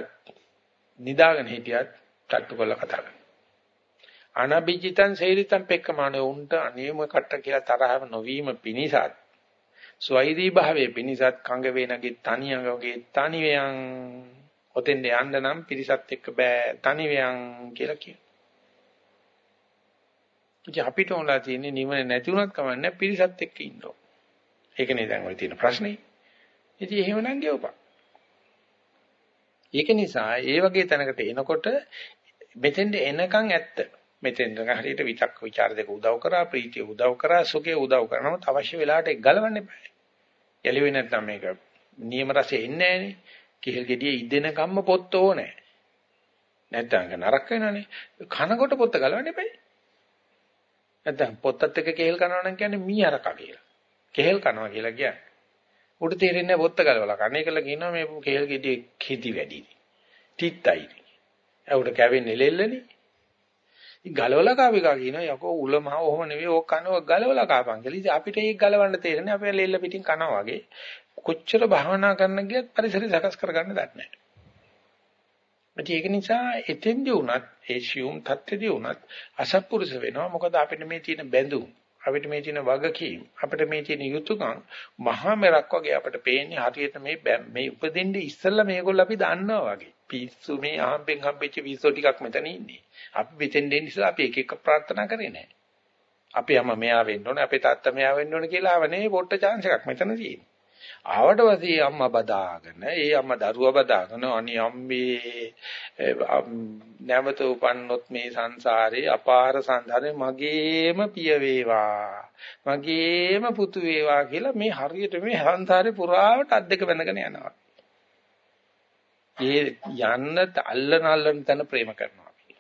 නිදාගෙන හිටියත් තට්ටු කරලා කතා කරනවා. අනබිජිතං සේරිතං පෙක්කමාන උන්ට අනියම කට කියලා තරහව නොවීම පිණිසත් ස්වෛරී භාවයේ පිණිසත් කංග වේනගේ තනියඟගේ තනිවයන් ඔතෙන් යන්න නම් පිරිසත් එක්ක බෑ තනි වෙයන් කියලා කියනවා. ඉතින් අපිට උනලා තියෙන්නේ නිවන නැති වුණත් කමන්නේ පිරිසත් එක්ක ඉන්න ඕන. ඒකනේ දැන් ඔය තියෙන ප්‍රශ්නේ. ඉතින් එහෙමනම් ගෙවපන්. ඒක නිසා ඒ වගේ තැනකට එනකොට මෙතෙන්ද එනකන් ඇත්ත. මෙතෙන්ද හරියට විතක් ਵਿਚාර දෙක උදව් කරා ප්‍රීතිය උදව් කරා සුඛය උදව් කරනම අවශ්‍ය වෙලාවට ඒක ගලවන්න එපා. යලිවෙ නැත්නම් මේක නියම රසෙ එන්නේ නැහනේ. කෙහෙල් ගෙඩිය ඉදෙන කම්ම පොත්ත ඕනේ. නැත්නම් නරක වෙනවනේ. කනකොට පොත්ත ගලවන්න එපයි. නැත්නම් පොත්තත් එක්ක කෙහෙල් කනවා නම් කියන්නේ මී අරක කියලා. කෙහෙල් කනවා කියලා කියන්නේ. උඩ තේරෙන්නේ පොත්ත ගලවලා කන්නේ කියලා කියනවා මේ කෙහෙල් ගෙඩිය කිදි වැඩි. තිත්තයි. ඒ උඩ කැවෙන්නේ ලෙල්ලනේ. ගලවලා කාව එක කියනවා යකෝ උලමහ ඔහොම නෙවෙයි ඕක කනවා ගලවලා කාපන් කියලා. ඉතින් අපිට ඒක ගලවන්න තේරෙන්නේ අපේ ලෙල්ල පිටින් කනවා වගේ. කොච්චර භාවනා කරන්න ගියත් පරිසරය සකස් කරගන්න දන්නේ නැහැ. ඒක නිසා එතෙන්දී වුණත් ඒ ශියුම් தත්ත්වෙදී වුණත් අසත්පුරුෂ වෙනවා. මොකද අපිට මේ තියෙන බැඳුම්, අපිට මේ තියෙන වගකීම්, අපිට මේ තියෙන යුතුයකම් මහා මෙරක් වගේ අපිට පේන්නේ හරියට මේ මේ උපදින්නේ ඉස්සෙල්ලා මේගොල්ලෝ අපි දන්නවා වගේ. පිස්සු මේ අහම්බෙන් හම්බෙච්ච විශ්ව ටිකක් මෙතන ඉන්නේ. අපි මෙතෙන් දෙන්න ඉස්සෙල්ලා අපි එක එක ප්‍රාර්ථනා කරේ නැහැ. අපි යම මෙයා වෙන්න ඕනේ, අපේ තාත්තා මෙයා වෙන්න ඕනේ කියලා ආව නේ පොට්ට chance එකක් මෙතන තියෙන්නේ. ආවට පස්සේ අම්මා බදාගෙන ඒ අම්මා දරුවා බදාගෙන අනි අම්මේ නැවත උපන්නොත් මේ සංසාරේ අපාර සංසාරේ මගේම පිය වේවා මගේම පුතු වේවා කියලා මේ හරියට මේ සංසාරේ පුරාවට අත් දෙක බැඳගෙන යනවා. ඒ යන්න අල්ලන අල්ලන තැන ප්‍රේම කරනවා අපි.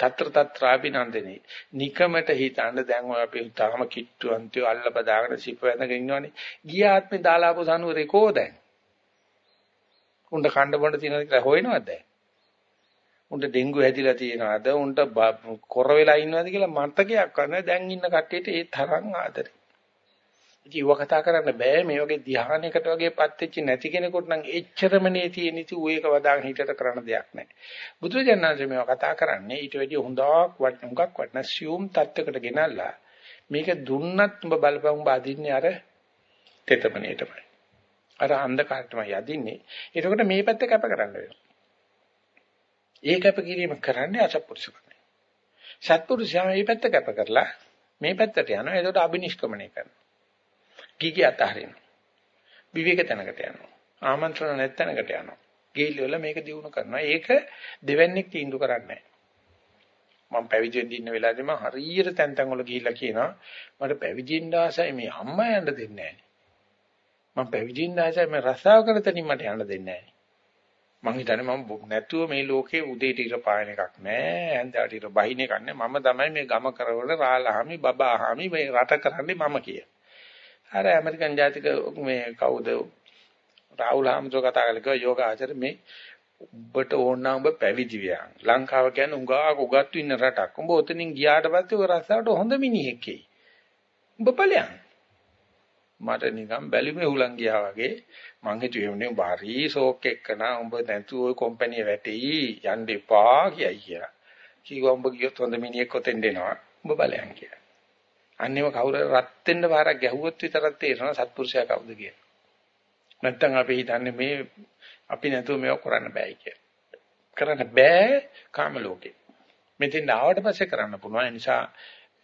తත්‍ර తත්‍රාපි නන්දනේ. නිකමට හිතන්න දැන් ඔය අපි තාම කිට්ටු අන්තිය අල්ල බදාගෙන සිප වැඳගෙන ඉන්නවනේ. ගිය ආත්මේ දාලා ආපු සනුවරේ කෝ දැන්? උණ්ඩ කණ්ඩ බොණ්ඩ තියනවා කියලා හොයනවද දැන්? උන්ට ඩෙන්ගු හැදිලා තියෙනවද උන්ට කොර වෙලා ඉන්නවද කියලා මතකයක් නැහැ දැන් ඉන්න කට්ටියට ඒ තරම් ආදරේ ඉතින් ඒව කතා කරන්න බෑ මේ වගේ ධ්‍යානයකට වගේපත් වෙච්ච නැති කෙනෙකුට නම් එච්චරමනේ තියෙන ඉති ඌ ඒක වදාගෙන හිතට කරන්න දෙයක් නැහැ. බුදුරජාණන්සේ මේව කතා කරන්නේ ඊට වැඩිය හොඳක් වටුම්කක් වටන සියුම් තත්ත්වයකට ගෙනල්ලා මේක දුන්නත් උඹ බලපං උඹ අදින්නේ අර තෙතමනේටමයි. අර අන්ධකාරයටමයි යදින්නේ. එතකොට මේ පැත්ත කැප කරන්න වෙනවා. ඒ කැප කිරීම කරන්නේ අසත්පුරුෂකමයි. සත්පුරුෂයා මේ පැත්ත කැප කරලා මේ පැත්තට යනවා. එතකොට අබිනිෂ්ක්‍මණය කරනවා. ගිගි අතහරිනවා. විවේක තැනකට යනවා. ආමන්ත්‍රණ නැත්ැනකට යනවා. ගිහිල් වල මේක දිනු කරනවා. ඒක දෙවන්නේක් තීන්දුව කරන්නේ මම පැවිදි වෙන්න ඉන්න වෙලාවේදී මම හරියට තැන් තැන් වල ගිහිල්ලා කියනවා මට පැවිදිින්න ආසයි මේ අම්මා යන්න දෙන්නේ නැහැ. මම පැවිදිින්න ආසයි මේ රසාව කරන තැනින් මට යන්න දෙන්නේ නැහැ. මං හිතන්නේ මම නැතුව මේ ලෝකේ උදේට ඉර පායන එකක් නෑ ඇන්දාට ඉර බහින එකක් නෑ මම තමයි මේ ගම කරවල රාලහාමි බබාහාමි මේ රට කරන්නේ මම කිය. අර ඇමරිකන් ජාතික මේ කවුද? රාහුල් හාමුදුර කතා කළේ යෝගාචර මේ ඔබට ඕන නම් ඔබ පැවිදි වියන් ලංකාව කියන්නේ උඟා උගත්තු ඉන්න රටක්. උඹ ඔතනින් ගියාට පස්සේ ඔය රස්සාවට හොඳ මිනිහෙක් එයි. උඹ ඵලයන්. මට නිකන් බැලිමේ හුලං ගියා වගේ මං හිතුවේ මේ බාරි ෂෝක් එක්කන. උඹ නැතු ඔය කම්පැනි වැටෙයි. යන්න එපා කියයි කියලා. කීවා උඹ ගියොත් හොඳ මිනිහෙක් ඔතෙන් දෙනවා. උඹ බලයන් කියලා. අන්නේම කවුරු රත් වෙන්න පාරක් ගැහුවොත් විතරක් තේරෙනවා සත්පුරුෂයා කවුද කියලා. නැත්තම් අපි හිතන්නේ මේ අපි නැතුව මේක කරන්න බෑ කියලා. කරන්න බෑ කාම ලෝකේ. මෙතෙන් ආවට පස්සේ කරන්න පුළුවන්. ඒ නිසා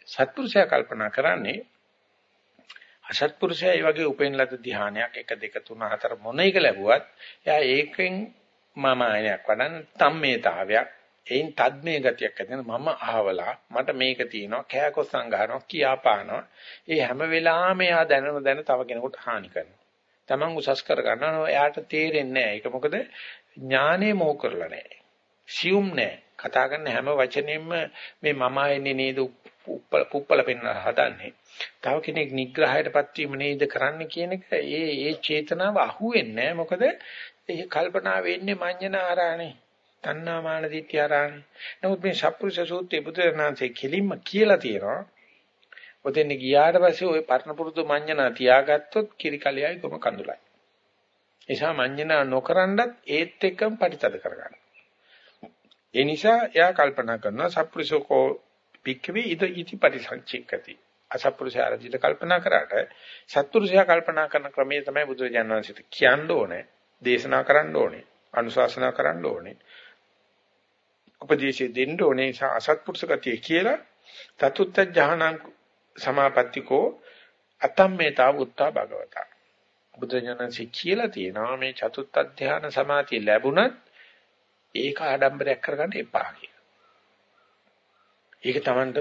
සත්පුරුෂයා කල්පනා කරන්නේ අසත්පුරුෂයා ඒ වගේ උපෙන් ලද ධ්‍යානයක් 1 2 3 4 මොන එක ලැබුවත් එයා ඒකෙන් මම ආයනයක් වඩන තම්මේතාවයක් එයින් තද්මේ ගතියක් ඇතිවෙන මම අහවලා මට මේක තියෙනවා. කෑකොස්සන් ගන්නවා කියාපානවා. ඒ හැම වෙලාවෙම එයා දැනන දැන තව කෙනෙකුට හානි කරනවා. Taman උසස් කර ගන්නවා එයාට තේරෙන්නේ නැහැ. ඒක මොකද? ඥානෙ මොහ කරලා නැහැ. සියුම් නැහැ. කතා කරන හැම වචනෙම මේ මම ආයන්නේ නේද පුප්පල පෙන්න හදන්නේ. තව කෙනෙක් නිග්‍රහයටපත් වීම නේද කරන්න කියන එක ඒ ඒ චේතනාව අහුවෙන්නේ නැහැ. මොකද? ඒ කල්පනා වෙන්නේ මඤ්ඤණ ආරාණේ. තණ්හා මාන දිට්ඨිය ආරාණේ. නමුත් මේ සප්පුරුෂ සූත්‍රයේ බුදුරණාන්සේ කෙලින්ම කියලා තියෙනවා. ඔතෙන් ගියාට පස්සේ ওই පරණ පුරුදු මඤ්ඤණ තියාගත්තොත් කිරි කලෙයි ගොම කඳුලයි. එසා මඤ්ඤණ නොකරනවත් ඒත් එක්කම පරිතද කරගන්න. ඒ නිසා එයා කල්පනා කරනවා සප්පුරුෂකෝ පික්කවේ ඉද ඉති පරිසංචිකති. අසත්පුරුෂයා අරදිට කල්පනා කරාට සත්පුරුෂයා කල්පනා කරන ක්‍රමය තමයි බුදුරජාණන් වහන්සේට කියන්න ඕනේ, දේශනා කරන්න ඕනේ, අනුශාසනා කරන්න ඕනේ. උපදේශය දෙන්න ඕනේ අසත්පුරුෂ ගතිය කියලා තතුත්ත ඥානං සමාපත්තිකෝ අතම්මේතා උත්තා භගවතා. බුදුරජාණන්සේ කියලා තියෙනවා මේ චතුත්ථ ධ්‍යාන සමාධිය ලැබුණත් ඒක ආඩම්බරයක් කරගන්න එපා කියලා. ඒක Tamanට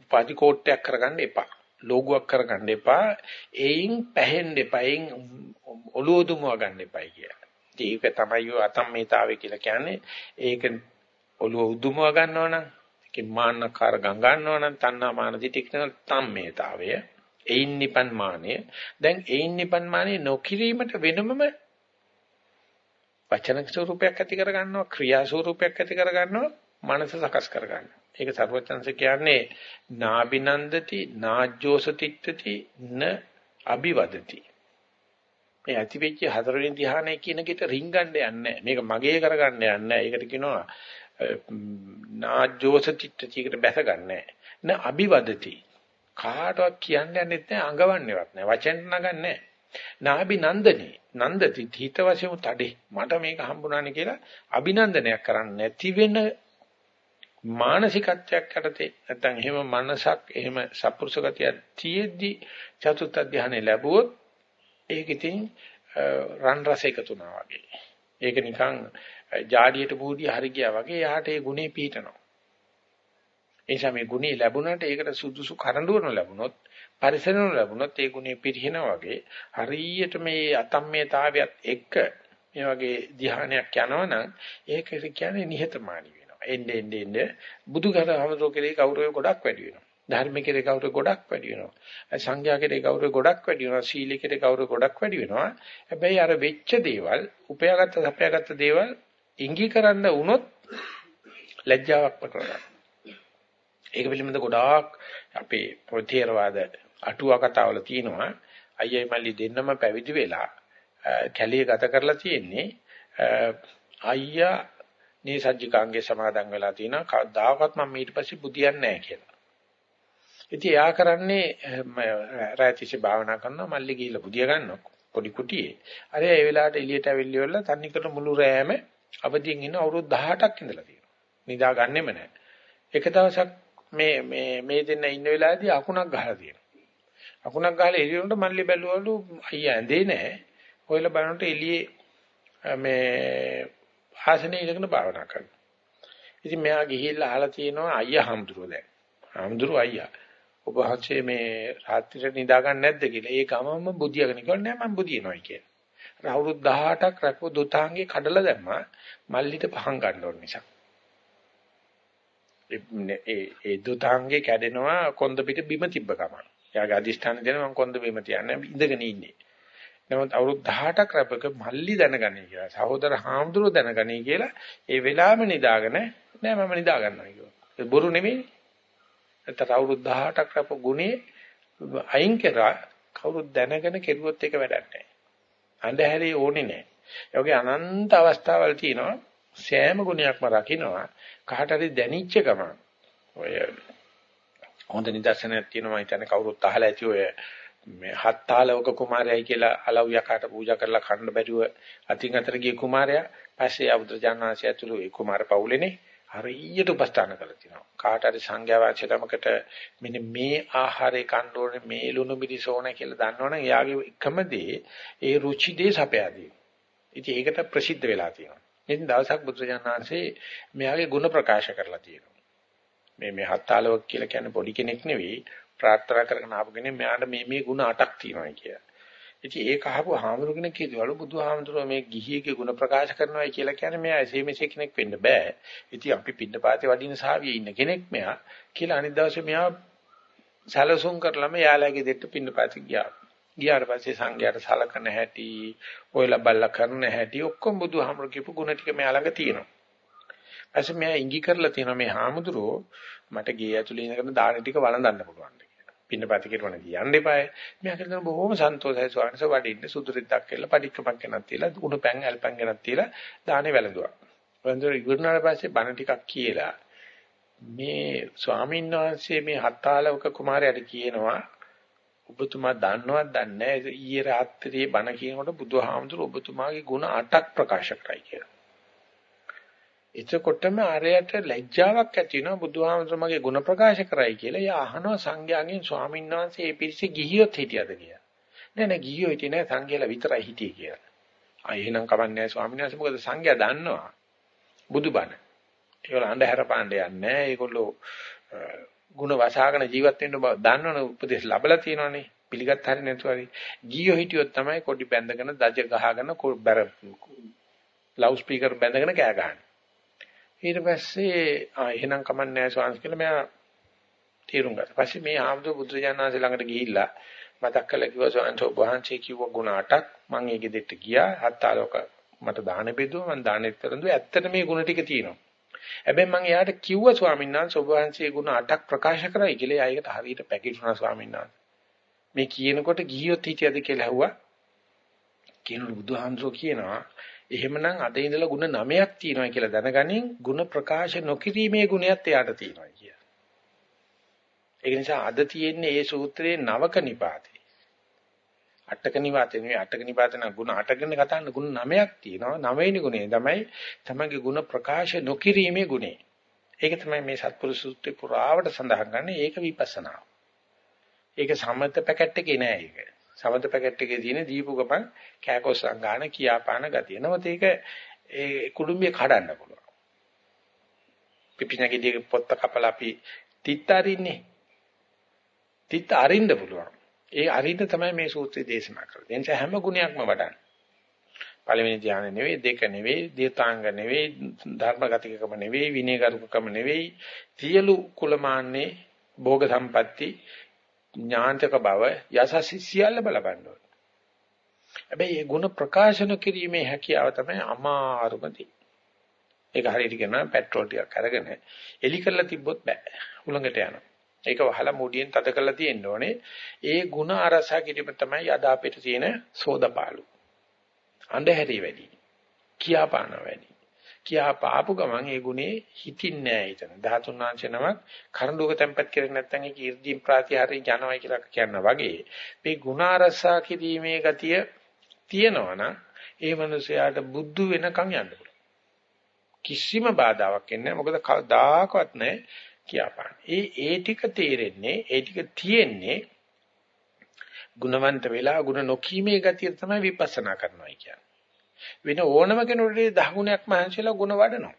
උපාධි කෝට්ටයක් කරගන්න එපා. ලෝගුවක් කරගන්න එපා. එයින් පැහෙන්න එපා. එයින් ඔලුව දුමව ගන්න එපා කියලා. ඒක තමයි අතම්මේතාවය කියලා කියන්නේ. ඒක ඔලුව උදුමව ගන්නවා නම් ඒකේ මාන්නකාර ගංගන්නව නම් තණ්හා මාන දිටික්න තම්මේතාවය. එයින් නිපන් මානය. දැන් එයින් නිපන් මානය නොකිරීමට වෙනමම වචන ස්වරූපයක් ඇති කර ගන්නවා ක්‍රියා ස්වරූපයක් ඇති කර ගන්නවා මනස සකස් කර ගන්නවා ඒක සර්වචන්ස කියන්නේ නාබිනන්දති නාජ්ජෝසතිත්‍ත්‍ති න අභිවදති. මේ ඇතිවෙච්ච හතරවෙනි ධ්‍යානය කියන කිට රින්ගන්න යන්නේ මේක මගේ කරගන්න යන්නේ ඒකට කියනවා නාජ්ජෝසතිත්‍ත්‍තිකට බැසගන්නේ න අභිවදති. කාටවත් කියන්න යන්නෙත් නැහැ අඟවන්නේවත් නැහැ වචෙන් නගන්නේ. නාබි නන්දනේ. නන්දති හිත වශයෙන් තඩේ මට මේක හම්බුණානේ කියලා අභිනන්දනයක් කරන්නේ නැති වෙන මානසිකත්වයක් යටතේ. නැත්නම් එහෙම මනසක් එහෙම සත්පුරුෂ ගතිය තියෙද්දි චතුත් අධ්‍යානෙ ලැබුවොත් ඒක ඉතින් රන් රස එකතුනා වගේ. ඒක නිකන් ජාඩියට බූදිය හරි ගියා වගේ යාට ඒ ගුණේ පීඨනවා. ඒ නිසා මේ ගුණේ ලැබුණාට ඒකට සුදුසු කරඬුවන ලැබුණොත් පරිසරණ ලැබුණොත් ඒ ගුණේ පිරිහිනා වගේ හරියට මේ අතම්මේතාවයත් එක්ක මේ වගේ ධ්‍යානයක් යනවනම් ඒක කියන්නේ නිහතමානී එන්නේ එන්නේ එන්නේ බුදුඝරහමතෝ කෙරේ ගෞරවය ගොඩක් වැඩි වෙනවා. ධර්ම කෙරේ ගෞරවය ගොඩක් වැඩි වෙනවා. සංඝයා කෙරේ ගෞරවය ගොඩක් වැඩි වෙනවා. සීල කෙරේ ගෞරවය ගොඩක් වැඩි වෙනවා. හැබැයි අර වෙච්ච දේවල්, උපයාගත්ත සපයාගත්ත දේවල් ඉඟි කරන්න වුණොත් ලැජ්ජාවක් පටවනවා. ඒක පිළිබඳ ගොඩාක් අපේ ප්‍රතිේරවාද අටුවා කතාවල තියෙනවා. අයියයි මල්ලි දෙන්නම පැවිදි වෙලා කැලිය ගත කරලා තියෙන්නේ අයියා නීසජ්ජිකාංගේ සමාදන් වෙලා තිනවා කවදාකවත් මම ඊට පස්සේ බුදියන්නේ නැහැ කියලා. ඉතින් එයා කරන්නේ රාත්‍රිසේ භාවනා කරනවා මල්ලි ගිහිල්ලා බුදිය ගන්නවා පොඩි කුටියේ. අර ඒ වෙලාවට එළියට ඇවිල්ලි වල තන්නිකර මුළු රෑම අවදියෙන් ඉන්න අවුරුදු 18ක් ඉඳලා තියෙනවා. නිදා ගන්නෙම නැහැ. එක දවසක් මේ මේ මේ දෙන්න ඉන්න වෙලාවේදී අකුණක් ගහලා තියෙනවා. අකුණක් ගහලා එළියට මල්ලි බැලුවලු අයියා ඇඳේ නැහැ. ඔයලා බලනකොට එළියේ මේ ආසනේ ඉඳගෙන භාවනා කරනවා. ඉතින් මෙයා ගිහිල්ලා අහලා තියෙනවා අයියා හම්දුරුව දැන්. හම්දුරුව අයියා. ඔබ වහන්සේ මේ රාත්‍රියට නිදා ගන්න නැද්ද කියලා. ඒ ගමම බුදියාගෙන කිව්වා නෑ මම බුදියනවායි කියලා. අවුරුදු 18ක් රැකපු දුතාංගේ කඩලා දැම්මා මල්ලිට පහන් ගන්න ඕන නිසා. ඒ ඒ දුතාංගේ කැඩෙනවා කොන්ද පිට බිම තිබ්බ ගමන්. එයාගේ අදිෂ්ඨාන දෙන මම කොන්ද බිම තියන්නේ ඉඳගෙන ඉන්නේ. නමුත් අවුරුදු 18ක් රැපක මල්ලි දැනගනී කියලා. සහෝදර හාමුදුරුවෝ දැනගනී කියලා ඒ වෙලාවෙම නිදාගෙන නෑ මම නිදා ගන්නවා කිව්වා. ඒ බොරු නෙමෙයි. නැත්නම් අවුරුදු 18ක් රැප ගුණේ අයින් කරා කවුරුත් දැනගෙන කෙරුවොත් ඒක වැඩක් නැහැ. අන්ධහැරේ ඕනේ නැහැ. ඒ වගේ අනන්ත අවස්ථාවල් තියෙනවා. සෑම ගුණයක්ම රකින්නවා. කාට හරි දැනිච්ච ගමන් ඔය හොඳ නිදර්ශනයක් තියෙනවා. මම හිතන්නේ කවුරුත් අහලා ඇති ඔය මේ හත්තාලවක කුමාරයයි කියලා අලව් යකාට පූජා කරලා කන්න බැරිව අතින් අතර ගිය කුමාරයා. පස්සේ අබුදුජානනාංශය ඇතුළු ඒ කුමාර පවුලේනේ. හරියට උපස්ථාන කරලා තිනවා. කාට හරි සංඝයා වහන්සේ ළමකට මෙන්න මේ ආහාරය කන්න ඕනේ මේ ලුණු මිරිස් ඕනේ කියලා දන්නවනම් එයාගේ එකම දේ ඒ රුචි දේ සපයාදී. ඉතින් ඒකට ප්‍රසිද්ධ වෙලා තියෙනවා. ඉතින් දවසක් බුදුරජාණන් වහන්සේ මෙයාගේ ගුණ ප්‍රකාශ කරලා තියෙනවා. මේ මේ හත්තාලවක් කියලා කියන්නේ පොඩි කෙනෙක් නෙවෙයි ප්‍රාර්ථනා කරගෙන ආපු කෙනෙක් මෙයාට මේ මේ ගුණ අටක් තියෙනවා කියලා. ඉතින් ඒක අහපු හාමුදුරු කෙනෙක් කියදවලු බුදුහාමුදුරුවෝ මේ ගිහියගේ ಗುಣ ප්‍රකාශ කරනවායි කියලා කියන්නේ මෙයා එසේ මෙසේ කෙනෙක් වෙන්න බෑ. ඉතින් අපි පින්නපාතේ වඩින සාවියේ ඉන්න කෙනෙක් මෙයා කියලා අනිත් දවසේ මෙයා සැලසුම් කරලම යාළගේ දෙට්ට පින්නපාතේ ගියා. ගියාට පස්සේ සංඝයාට සලකන හැටි, ඔයලා බල්ලා කරන හැටි ඔක්කොම බුදුහාමුදුරු කියපු ಗುಣ ටික මෙයා ළඟ තියෙනවා. ඊපස්සේ මෙයා ඉඟි කරලා තියෙනවා මේ හාමුදුරුවෝ මට ගේ ඇතුලේ ඉඳගෙන දාන ටික වළඳන්න පුළුවන්. පින්නපත කිරවන කියන්න එපායි. මෙයා කියන බොහොම සන්තෝෂයි ස්වාමීන් වහන්සේ වඩින්න සුදුරිද්දක් කියලා පඩික්කමක් ගෙනත් තියලා උණු පැන් ඇල්පන් ගෙනත් තියලා දානේ වැළඳුවා. වැළඳුවා ඉවරනාට පස්සේ බණ ටිකක් කියලා මේ ස්වාමීන් වහන්සේ මේ හත්තාලවක කුමාරයාට කියනවා ඔබතුමා දන්නවද දන්නේ නැහැ ඊයේ රාත්‍රියේ බණ කියනකොට බුදුහාමුදුර ඔබතුමාගේ ගුණ 8ක් ප්‍රකාශ කරයි කියලා. එතකොටම ආරයට ලැජ්ජාවක් ඇති වෙනවා බුදුහාමුදුර මගේ ಗುಣ ප්‍රකාශ කරයි කියලා. එයා අහනවා සංඝයාගෙන් ස්වාමීන් වහන්සේ මේ පිරිසේ ගිහියොත් හිටියද කියලා. නෑ නෑ ගිහියෝ හිටියේ නෑ සංඝයාලා විතරයි හිටියේ කියලා. ආ එහෙනම් කවන්නේ ස්වාමීන් වහන්සේ මොකද සංඝයා දන්නවා බුදුබණ. ඒගොල්ලෝ අඳුර පාණ්ඩ යන්නේ නෑ. ඒගොල්ලෝ ಗುಣ වසාගෙන ජීවත් වෙන්න බව දන්නවනේ උපදේශ ලැබලා තියෙනවනේ. පිළිගත් හරිය නැතුව හරි. ගිහියෝ හිටියොත් තමයි කොඩි බැඳගෙන දජ ගහගෙන බැර ලවුඩ් ස්පීකර් බැඳගෙන කෑ ගහන්නේ. ඊට පස්සේ ආ එහෙනම් කමන්නේ නැහැ ස්වාමීන් කියලා මෙයා තීරුම් ගත්තා. පස්සේ මේ ආමතු බුදුරජාණන්සේ ළඟට ගිහිල්ලා මතක් කළා කිව්වා ස්වාමීන් වහන්සේ කිව්ව ගුණ අටක් මම ඒ ගෙදෙට්ට ගියා. හත්තාලෝක මට දාන බෙදුවා මම දානෙත් කරඳුවා. ඇත්තට මේ ගුණ ටික තියෙනවා. හැබැයි මම එයාට කිව්වා ස්වාමීන් වහන්සේ ඔබ වහන්සේ ගුණ අටක් ප්‍රකාශ කරයි කියලා. ඒකට හරියට පැකිලුණා ස්වාමීන් වහන්සේ. මේ කියනකොට ගියොත් හිටියද කියලා ඇහුවා. කියනකොට බුදුහාමුදුරුවෝ කියනවා එහෙමනම් අද ඉඳලා ಗುಣ 9ක් තියෙනවා කියලා දැනගනින් ಗುಣ ප්‍රකාශ නොකිරීමේ ගුණයත් එයාට තියෙනවා කිය. ඒ නිසා අද තියෙන්නේ මේ සූත්‍රයේ නවක නිපාතේ. අටක නිපාතේ නෙවෙයි අටක නිපාතේ නම් ಗುಣ අටගෙන කතා කරන ಗುಣ 9ක් තියෙනවා. නවවෙනි ගුණය තමයි තමගේ ಗುಣ ප්‍රකාශ නොකිරීමේ ගුණය. ඒක තමයි මේ සත්පුරුෂ සූත්‍රේ පුරාවට සඳහන් කරන්නේ ඒක විපස්සනා. ඒක සමත පැකට් එකේ නෑ ඒක. සමත පැකට් එකේ තියෙන දීපු ගමන් කෑකොස් සංගාන කියාපාන ගතිය. නමුත් ඒක ඒ කුඩුම්බිය කඩන්න පුළුවන්. පිපිනකේදී පොත්ත කපලා අපි තිත් අරින්නේ. තිත් අරින්න පුළුවන්. ඒ අරින්න තමයි මේ සූත්‍රය දේශනා කරන්නේ. එනිසා හැම ගුණයක්ම වඩන්න. පළවෙනි ධ්‍යාන නෙවෙයි දෙක නෙවෙයි දීතාංග නෙවෙයි ධර්මගතිකකම නෙවෙයි විනයගරුකකම නෙවෙයි සියලු කුලමාන්නේ භෝග සම්පatti ඥාන්තක බව යසසි සියල්ල බලපන්න ඕනේ. හැබැයි මේ ಗುಣ ප්‍රකාශන කිරීමේ හැකියාව තමයි අමාරුම දේ. ඒක හරියට කියනවා පෙට්‍රෝල් ටිකක් අරගෙන එලි කරලා තිබ්බොත් බෑ. උලඟට යනවා. ඒක වහලා මුඩියෙන් තද කරලා තියෙන්න ඕනේ. ඒ ಗುಣ අරසා කිරීම තමයි අද අපිට තියෙන සෝදපාලු. අන්ධහැරි වැඩි. කියාපාන වැඩි. කියා පාපු ගමන් ඒ ගුණේ හිතින්නේ නැහැ හිතන. 13 වංශ නමක් කරඬුවක තැම්පත් කරේ නැත්නම් ඒක 이르දීම් ප්‍රාතිහාරය යනවා කියලා කියනවා වගේ. මේ ගුණ අරසා කිරීමේ ගතිය තියෙනවා නම් ඒ මනුස්සයාට බුද්ධ වෙනකන් යන්න පුළුවන්. කිසිම බාධාවක් එන්නේ නැහැ. මොකද කවදාකවත් නැහැ කියාපාන. ඒ ඒ ටික තේරෙන්නේ ඒ ටික තියෙන්නේ ගුණවන්ත වෙලා ගුණ නොකීමේ ගතිය තමයි විපස්සනා කරනවා කියන්නේ. වෙන ඕනම කෙනෙකුට දහ ගුණයක් මහන්සියලා ගුණ වඩනවා.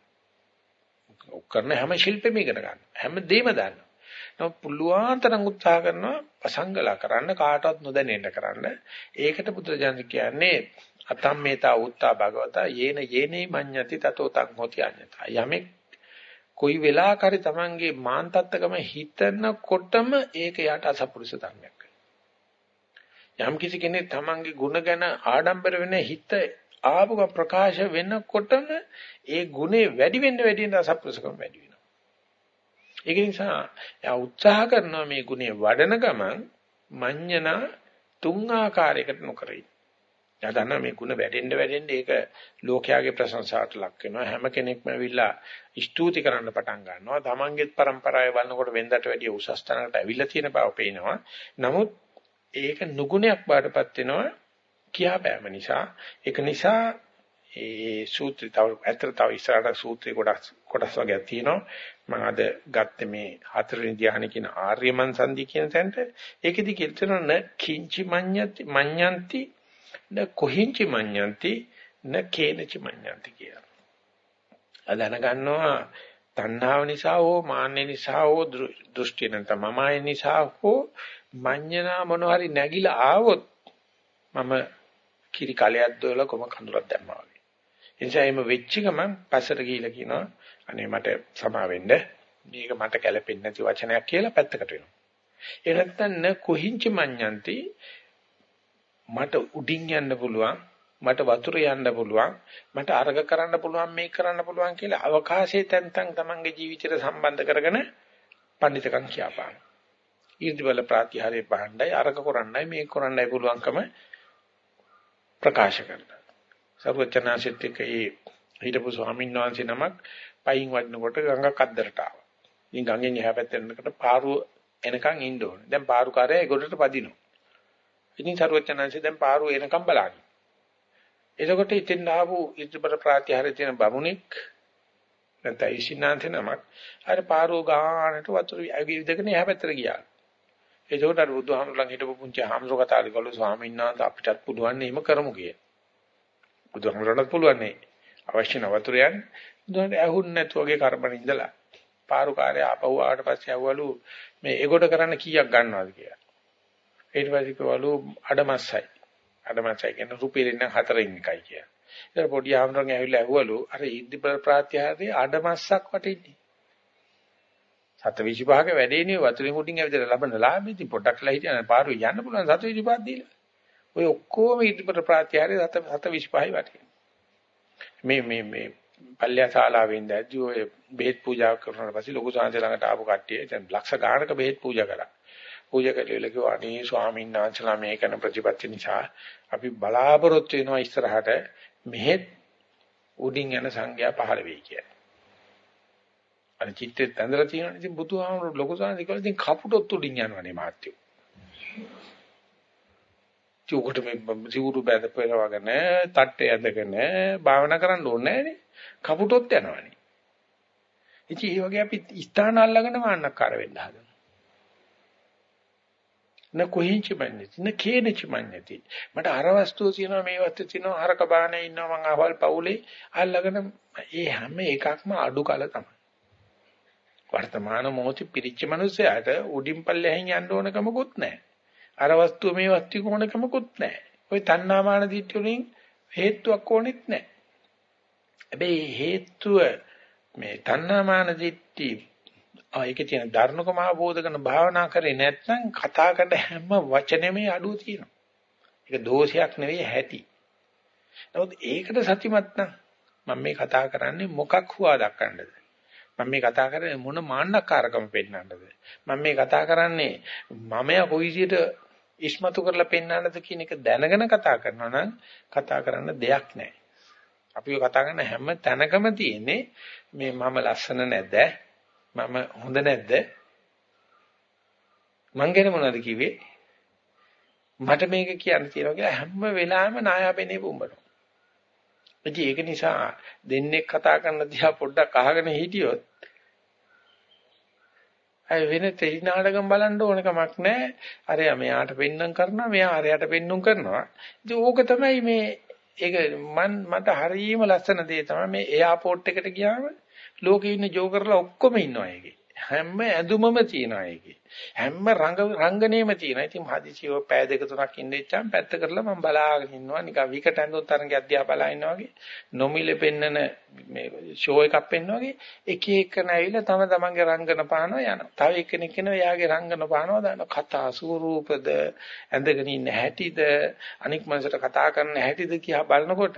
කරන හැම ශිල්පෙම ඉගෙන ගන්න. හැම දෙයක්ම දන්නවා. නමුත් පුළුවන් තරම් උත්සාහ කරනවා අසංගලා කරන්න කාටවත් නොදැනෙන්න කරන්න. ඒකට බුදුරජාණන් කියන්නේ අතම්මේතා උත්තා භගවතා යේන යේනේ මඤ්ඤති තතෝ තං හොති අඤ්ඤතා. යමෙක් කොයි වෙලාවකරි Tamange මාන්තත්කම හිතනකොටම ඒක යට අසපුරුෂ ධර්මයක්. යම් කිසි කෙනෙක් Tamange ಗುಣ ගැන ආඩම්බර වෙන හිත ආපු ප්‍රකාශ වෙනකොටම ඒ ගුණේ වැඩි වෙන්න වැඩි වෙන රසප්‍රසකම් වැඩි වෙනවා. ඒක නිසා යා උත්සාහ කරනවා මේ ගුණේ වඩන ගමන් මඤ්ඤණා තුන් ආකාරයකට නොකරයි. යා දන්නා මේ ගුණ වැඩෙන්න වැඩෙන්න ඒක ලෝකයාගේ ප්‍රශංසාවට ලක් වෙනවා. හැම කෙනෙක්ම ඇවිල්ලා ස්තුති කරන්න පටන් ගන්නවා. තමන්ගේත් પરම්පරාවේ වන්නකොට වෙන්දට වැඩිය උසස් තැනකට ඇවිල්ලා තියෙන බව පේනවා. නමුත් ඒක නුගුණයක් බාටපත් වෙනවා. කියා බෑම නිසා. ඒක නිසා ඒ සූත්‍රය තව ඇත්තට තව ඉස්සරහට සූත්‍රේ කොටස් කොටස් වර්ගයක් තියෙනවා. මම අද ගත්තේ මේ හතරවෙනි ධ්‍යාන කියන ආර්යමන් සංදි කියන තැනට. ඒකෙදි කියනවා න කිංචි මඤ්ඤති මඤ්ඤන්ති න කොහිංචි මඤ්ඤන්ති න කේනචි මඤ්ඤන්ති කියලා. අදන ගන්නවා තණ්හාව නිසා හෝ මාන්න නිසා හෝ දෘෂ්ටි නැත්නම් මමයි නිසා හෝ මඤ්ඤණා මොන හරි නැగిලා ආවොත් මම කිරි කලයක් දොලා කොම කඳුරක් දැම්මා වගේ. ඒ නිසා එහෙම වෙච්ච ගමන් පස්සට ගිහිලා කියනවා අනේ මට සමා වෙන්න මේක මට කැළපෙන්නේ නැති වචනයක් කියලා පැත්තකට වෙනවා. ඒ නැත්තම් න කොහිංච මඤ්ඤන්ති මට උඩින් යන්න පුළුවන් මට වතුර යන්න පුළුවන් මට අර්ග කරන්න පුළුවන් මේක කරන්න පුළුවන් කියලා අවකාශයේ තැන් තැන් තමන්ගේ ජීවිතයට සම්බන්ධ කරගෙන පඬිතකම් කියපාන. ඊර්ති බල ප්‍රාතිහාරයේ පහණ්ඩයි අර්ග කරන්නයි මේක කරන්නයි පුළුවන්කම ප්‍රකාශ කරනවා. සර්වචනාසිත එකේ හිටපු ස්වාමීන් වහන්සේ නමක් පයින් වඩනකොට ගඟක් අද්දරට ආවා. ඉතින් ගඟෙන් එහා පැත්තට යනකොට පාරුව එනකන් ඉන්න ඕනේ. දැන් පාරුකාරයා ඒ ගොඩට පදිනවා. ඉතින් සර්වචනාංශය දැන් පාරුව එනකම් බලන්නේ. එතකොට ඉතින් ආපු ඉතිබර ප්‍රාතිහාරය තියෙන බමුණෙක් නැත්නම් ඉසිනාන්ත නමක් අර පාරුව ගානට වතුර විදගෙන එහා පැත්තට ගියා. එතකොට අර බුදුහාමුදුරන් හිටපු පුංචි හාමුදුර කතා කරලා ස්වාමීන් වහන්සේ අපිටත් පුළුවන් නේ එහෙම කරමු කිය. බුදුහාමුදුරන්ට පුළුවන් නේ. අවශ්‍ය නවතුරයන් බුදුහාමුදුරන් ඇහුන්නේ නැතු වගේ කරබන ඉඳලා පාරුකාරය ආපහු ආවට පස්සේ ඇහුවලු මේ ඒගොඩ කරන්න කීයක් ගන්නවද කියලා. ඊට පස්සේ කිව්වලු අඩමස්සයි. අඩමස්සයි කියන රුපියලින් නම් හතරින් එකයි කියලා. ඊට පොඩි ආම්රන් ඇවිල්ලා ඇහුවලු අර ඉද්දි ප්‍රාත්‍යහාරයේ අඩමස්සක් වටින්නේ. 725ක වැඩේනේ වතුරෙන් උඩින් ඇවිදලා ලබන ලාභෙ ඉතින් පොඩ්ඩක්ලා හිටියන පාරු යන්න පුළුවන් 725ක් දීලා. ඔය ඔක්කොම ඉදිරිපට ප්‍රාත්‍යාරය 725යි වටින්නේ. මේ මේ මේ පල්ලිය ශාලාවේ ඉඳද්දී ඔය බෙහෙත් පූජා කරනවා පස්සේ ලොකු සාංශ ළඟට ආපු කට්ටිය දැන් ලක්ෂ ගාණක බෙහෙත් පූජා කරා. පූජා කළේල කිව්වා අනේ ස්වාමීන් වහන්සේලා මේ කරන ප්‍රතිපත්ති නිසා අපි බලාපොරොත්තු වෙනවා ඉස්සරහට මෙහෙත් උඩින් යන සංඥා පහළ වෙයි කියලා. අර චිත්තෙත් ඇඳලා තියෙනවා. ඉතින් බුදුහාමුදුරු ලොකු සාන්ති කියලා ඉතින් කපුටොත් උඩින් යනවනේ මාත්‍යෝ. චුකට මේ සිවුරු බැඳපෙරවගෙන තට්ටේ ඇඳගෙන භාවනා කරන්න ඕනේ නෑනේ. කපුටොත් යනවනේ. ඉතින් ඒ වගේ අපි ස්ථාන අල්ලගෙන මාන්නක්කාර වෙන්න හදනවා. න කොහින්චි මන්නේති න කේනචි මන්නේති මට අර වස්තුව තියෙනවා මේ වස්තුව තියෙනවා හරක බානේ ඉන්නවා මං අහවල් පවුලේ අල්ලගෙන ඒ හැම එකක්ම අඩු කල තමයි වර්තමාන මොහොතේ පිරිච්ච මිනිසයාට උඩින් පල්ලෙහෙන් යන්න ඕන කමකුත් නැහැ. අර වස්තුව මේ වස්තුව ඕන කමකුත් නැහැ. ওই තණ්හාමාන දිට්ඨි වලින් හේතුවක් ඕනෙත් නැහැ. හැබැයි හේතුව මේ තණ්හාමාන දිට්ඨි ආ ඒකේ තියෙන ධර්මකම අවබෝධ කරන භාවනා කරේ නැත්නම් කතා කරන හැම වචනෙම අඩුව තියෙනවා. ඒක දෝෂයක් නෙවෙයි හැටි. නමුත් ඒකට සත්‍යමත් නම් මම මේ කතා කරන්නේ මොකක් හුවා දක්වන්නද? මම මේ කතා කරන්නේ මොන මාන්නකාරකම පෙන්වන්නද මම මේ කතා කරන්නේ මමයා කොයි විදිහට ඉස්මතු කරලා පෙන්වන්නද කියන එක දැනගෙන කතා කරනවා නම් කතා කරන්න දෙයක් නැහැ. අපි කතා කරන හැම තැනකම තියෙන්නේ මේ මම ලස්සන නැද්ද? මම හොඳ නැද්ද? මං ගැන මොනවද කිව්වේ? මට මේක කියන්න තියෙනවා කියලා හැම වෙලාවෙම නායාපෙනේ පුඹනවා ඉතින් ඒක නිසා දෙන්නේ කතා කරන දිහා පොඩ්ඩක් අහගෙන හිටියොත් අය වෙන ටෙලි නාටකම් බලන්න ඕන කමක් නැහැ. අරයා මෙයාට පෙන්නම් කරනවා, මෙයා අරයාට පෙන්නුම් කරනවා. ඉතින් ඕක තමයි මේ ඒක මන් මට හරියම ලස්සන දේ තමයි මේ එයාපෝට් එකට ගියාම ලෝකේ ඉන්න ජෝකර්ලා ඔක්කොම ඉන්නවා ඒකේ. හැම ඇඳුමම තියෙනවා ඒකේ. හැම රංග රංගනේම තියෙනවා. ඉතින් හදිසියව පෑ දෙක තුනක් ඉන්න ඉච්චාම පැත්ත කරලා මම බලාගෙන ඉන්නවා. නිකන් විකට ඇඳුම් තරංගය අධ්‍යා බලා ඉන්නවා වගේ. නොමිලේ පෙන්නන මේ ෂෝ එකක් පෙන්නවා වගේ එක එක නැවිලා තම තමන්ගේ රංගන පානවා යනවා. තව එක්කෙනෙක් කෙනා එයාගේ රංගන පානවා දාන කතා ස්වරූපද ඇඳගෙන ඉන්න හැටිද අනික් මනසට කතා කරන හැටිද කියලා බලනකොට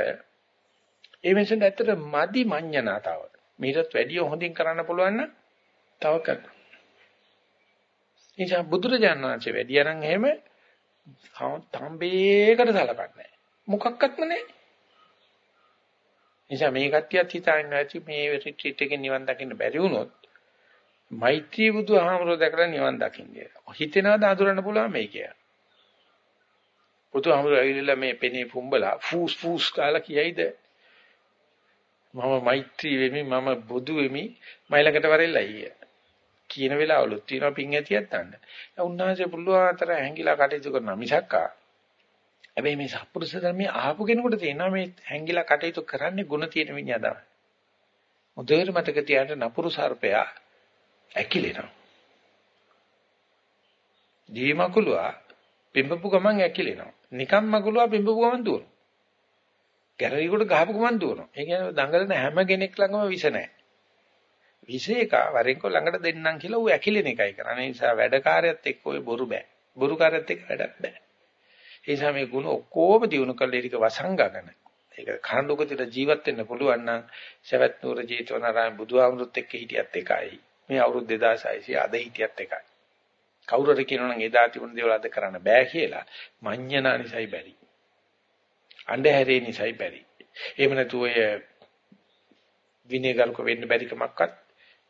ඒ මිනිස්සුන්ට ඇත්තට මදි මඤ්ඤණතාව. මීටත් වැඩිය හොඳින් කරන්න පුළුවන් නම් තව කරනවා. නිසා බුදුරජාණන් වහන්සේ වැඩි අරන් එහෙම තම්බේකට සලකන්නේ නැහැ. මොකක්වත්ම නැහැ. නිසා මේ කට්ටියත් හිතාගෙන ඇති මේ රිට්‍රීට් එකේ නිවන් දකින්න බැරි වුණොත් මෛත්‍රී බුදුහාමරෝ දැකලා නිවන් දකින්නේ. හිතෙනවද අඳුරන්න පුළුවන් මේ කියලා. බුදුහාමරෝ ඇවිල්ලා මේ පෙනේ පුම්බලා ෆූස් ෆූස් කාලා කියයිද මම මෛත්‍රී වෙමි මම බුදු වෙමි මයිලකට වරෙල්ලා ඊය. කියන වෙලාවලුත් තියෙනවා පිං ඇතියක් ගන්න. උන්වහන්සේ පුළුවන් අතර හැංගිලා කටයුතු කරනවා මිසක්කා. හැබැයි මේ සත්පුරුෂ ධර්මයේ අහපු කෙනෙකුට තේනවා මේ හැංගිලා කටයුතු කරන්නේ ಗುಣ තියෙන මිනිහා තමයි. මුදේර මතක තියාගන්න නපුරු සර්පයා ඇකිලෙනවා. දීමකුලුවා පිඹපු ගමන් ඇකිලෙනවා. නිකම් මකුලුවා පිඹපු ගමන් දුවනවා. ගැරරියකට ගහපු ගමන් දුවනවා. ඒ කියන්නේ දඟලන හැම කෙනෙක් ළඟම විස නැහැ. විශේෂක වරෙන්කො ළඟට දෙන්නම් කියලා ඌ ඇකිලෙන එකයි කරන්නේ. ඒ නිසා වැඩකාරයත් එක්ක ඔය බොරු බෑ. බොරුකාරයත් එක්ක වැඩක් බෑ. ඒ නිසා මේ ගුණ ඔක්කොම දිනු කරලා ඒක වසංගගන. ඒක කණ්ඩුකතිට ජීවත් වෙන්න පුළුවන් නම් සවැත් නුවර ජීතවනාරාම බුදුහාමුදුරුත් එක්ක හිටියත් එකයි. මේ අවුරුදු 2600 අද හිටියත් එකයි. කවුරු හරි කියනවනම් එදා තිබුණ දේවල් අද කරන්න බෑ කියලා මඤ්ඤණා නිසයි බැරි. අන්ධහැරේ නිසයි බැරි. එහෙම නැතු ඔය විනයගරුක වෙන්න බැරි කමක්වත්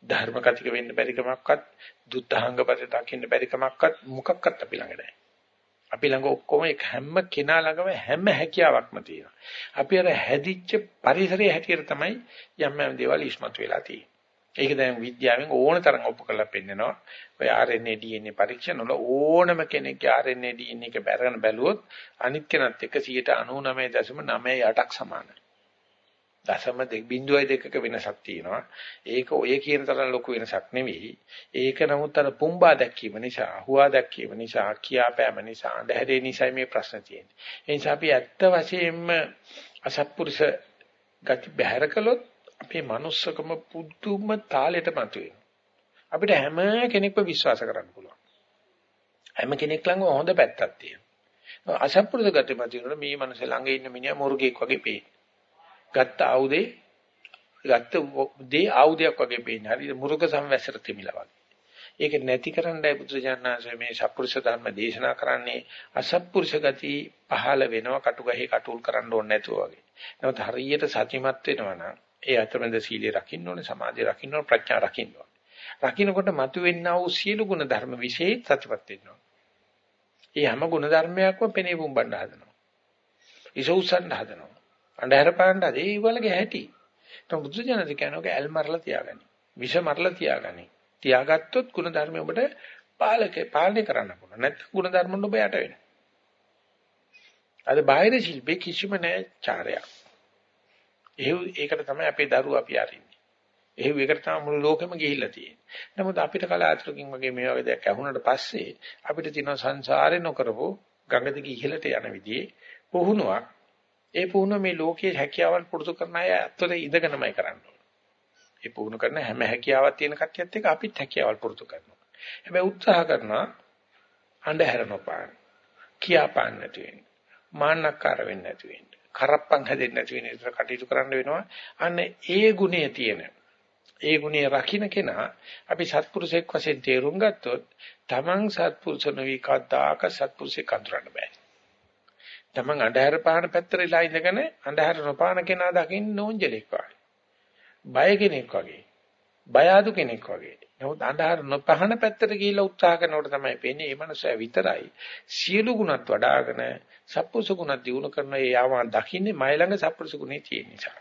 ධර්ම කතික වෙන්න බැරි කමක්වත් දුත්තහංගපත දකින්න බැරි කමක්වත් මොකක්වත් අපි ළඟ නැහැ. අපි ළඟ ඔක්කොම එක හැම කෙනා ළඟම හැම හැකියාවක්ම තියෙනවා. අපි අර හැදිච්ච පරිසරයේ හැටියට තමයි යම් යම් දේවල් ඉස්මතු වෙලා තියෙන්නේ. ඒක දැන් විද්‍යාවෙන් ඕන තරම් ඔප්පු කරලා පෙන්නනවා. ඔය RNA DNA පරීක්ෂණ වල ඕනම කෙනෙක්ගේ RNA DNA එක බැරගෙන බැලුවොත් අනිත් කෙනත් එක්ක 99.98ක් සමානයි. දශම 2.2ක වෙනසක් තියෙනවා. ඒක ඔය කියන තරම් ලොකු වෙනසක් නෙවෙයි. ඒක නමුත් අර පුම්බා දැක්වීම නිසා, හුවා දැක්වීම නිසා, කියාපෑම නිසා, අඳුරේ නිසා මේ ප්‍රශ්න තියෙන්නේ. ඒ නිසා අපි ඇත්ත වශයෙන්ම අසත්පුරුෂ ගති බැහැර කළොත් අපේ manussකම පුදුම තාලෙට මතුවෙනවා. අපිට හැම කෙනෙක්ව විශ්වාස කරන්න පුළුවන්. හැම කෙනෙක් ළඟම හොඳ පැත්තක් තියෙනවා. අසත්පුරුෂ ගති මතුවෙනකොට මේ මනස ළඟ ඉන්න මිනිහා මුර්ගෙක් වගේ පේනවා. ගත්ත ආයුධේ ගත්ත දේ ආයුධයක් වගේ පේන්නේ. හරියට මුරුක සම්වැසර තිමිලා වගේ. ඒක නැති කරන්නයි බුදුජානනාංශයේ මේ සත්පුරුෂ ධර්ම දේශනා කරන්නේ අසත්පුරුෂ ගති පහළ වෙනවා කටුගහේ කටුල් කරන්න ඕනේ නැතුව වගේ. නමුත් හරියට සතිමත් වෙනවා නම් ඒ අතරමැද සීලය රකින්න ඕනේ, සමාධිය රකින්න ඕනේ, ප්‍රඥා රකින්න ඕනේ. රකින්නකොට මතුවෙන්නා වූ සියලු ගුණ ධර්ම විශේෂ සතිපත් වෙනවා. මේ හැම ගුණ ධර්මයක්ම පෙනේ පුම්බන්න හදනවා. ඉසෝසන්න හදනවා. අන්ධහැර පාණ්ඩ ඒ වලගේ හැටි. તો බුදු ජනක කියනෝක ඇල් මරලා තියාගනි. විෂ මරලා තියාගනි. තියාගත්තොත් ගුණ ධර්ම ඔබට පාලක පාලනය කරන්න පුළුවන්. නැත්නම් ගුණ ධර්ම ඔබ යට වෙනවා. අද බාහිර ශිල්පේ කිසිම නැහැ චාරයක්. එහෙව් ඒකට තමයි අපේ දරුවෝ අපි අරින්නේ. එහෙව් ඒකට තමයි මුළු ලෝකෙම ගිහිල්ලා තියෙන්නේ. නමුත් අපිට කලාතුරකින් වගේ මේ වගේ දෙයක් ඇහුනට පස්සේ අපිට තියෙන සංසාරේ නොකරපු ගඟ දිගේ ඉහළට යන විදිහේ පුහුණුවක් ඒ පුහුණුව මේ ලෝකයේ හැකියාවල් පුරුදු කරන අය ඇත්තට ඉඳගෙනමයි කරන්නේ. ඒ පුහුණු කරන හැම හැකියාවක් තියෙන කට්ටියත් එක්ක අපිත් හැකියාවල් පුරුදු කරනවා. හැබැයි උත්සාහ කරනවා අඳුර නොපාන. කියාපාන්න නැති වෙන්න. මාන්නක්කාර වෙන්න නැති වෙන්න. කරප්පන් හැදෙන්න නැති වෙන්න විතර කටයුතු කරන්න වෙනවා. අන්න ඒ ගුණය තියෙන. ඒ ගුණය රකින්න කෙනා අපි සත්පුරුෂයෙක් වශයෙන් තේරුම් ගත්තොත් තමන් සත්පුරුෂ නොවි කද්දාක සත්පුරුෂයෙක් අඳුරන්න බෑ. තමන් අඳුර පාන පැත්තටලා ඉඳගෙන අඳුර නොපාන කෙනා දකින්න නෝන්ජලෙක් වගේ. බය කෙනෙක් වගේ. බය අඩු කෙනෙක් වගේ. නමුත් අඳුර නොපහන පැත්තට ගිහිල්ලා උත්සාහ කරනකොට තමයි පේන්නේ මේ මනුස්සයා විතරයි සියලු ගුණත් වඩාගෙන සත්පුරුෂ ගුණ දිනු කරන ඒ යාමන් දකින්නේ මයි ළඟ සත්පුරුෂ ගුණේ තියෙන නිසා.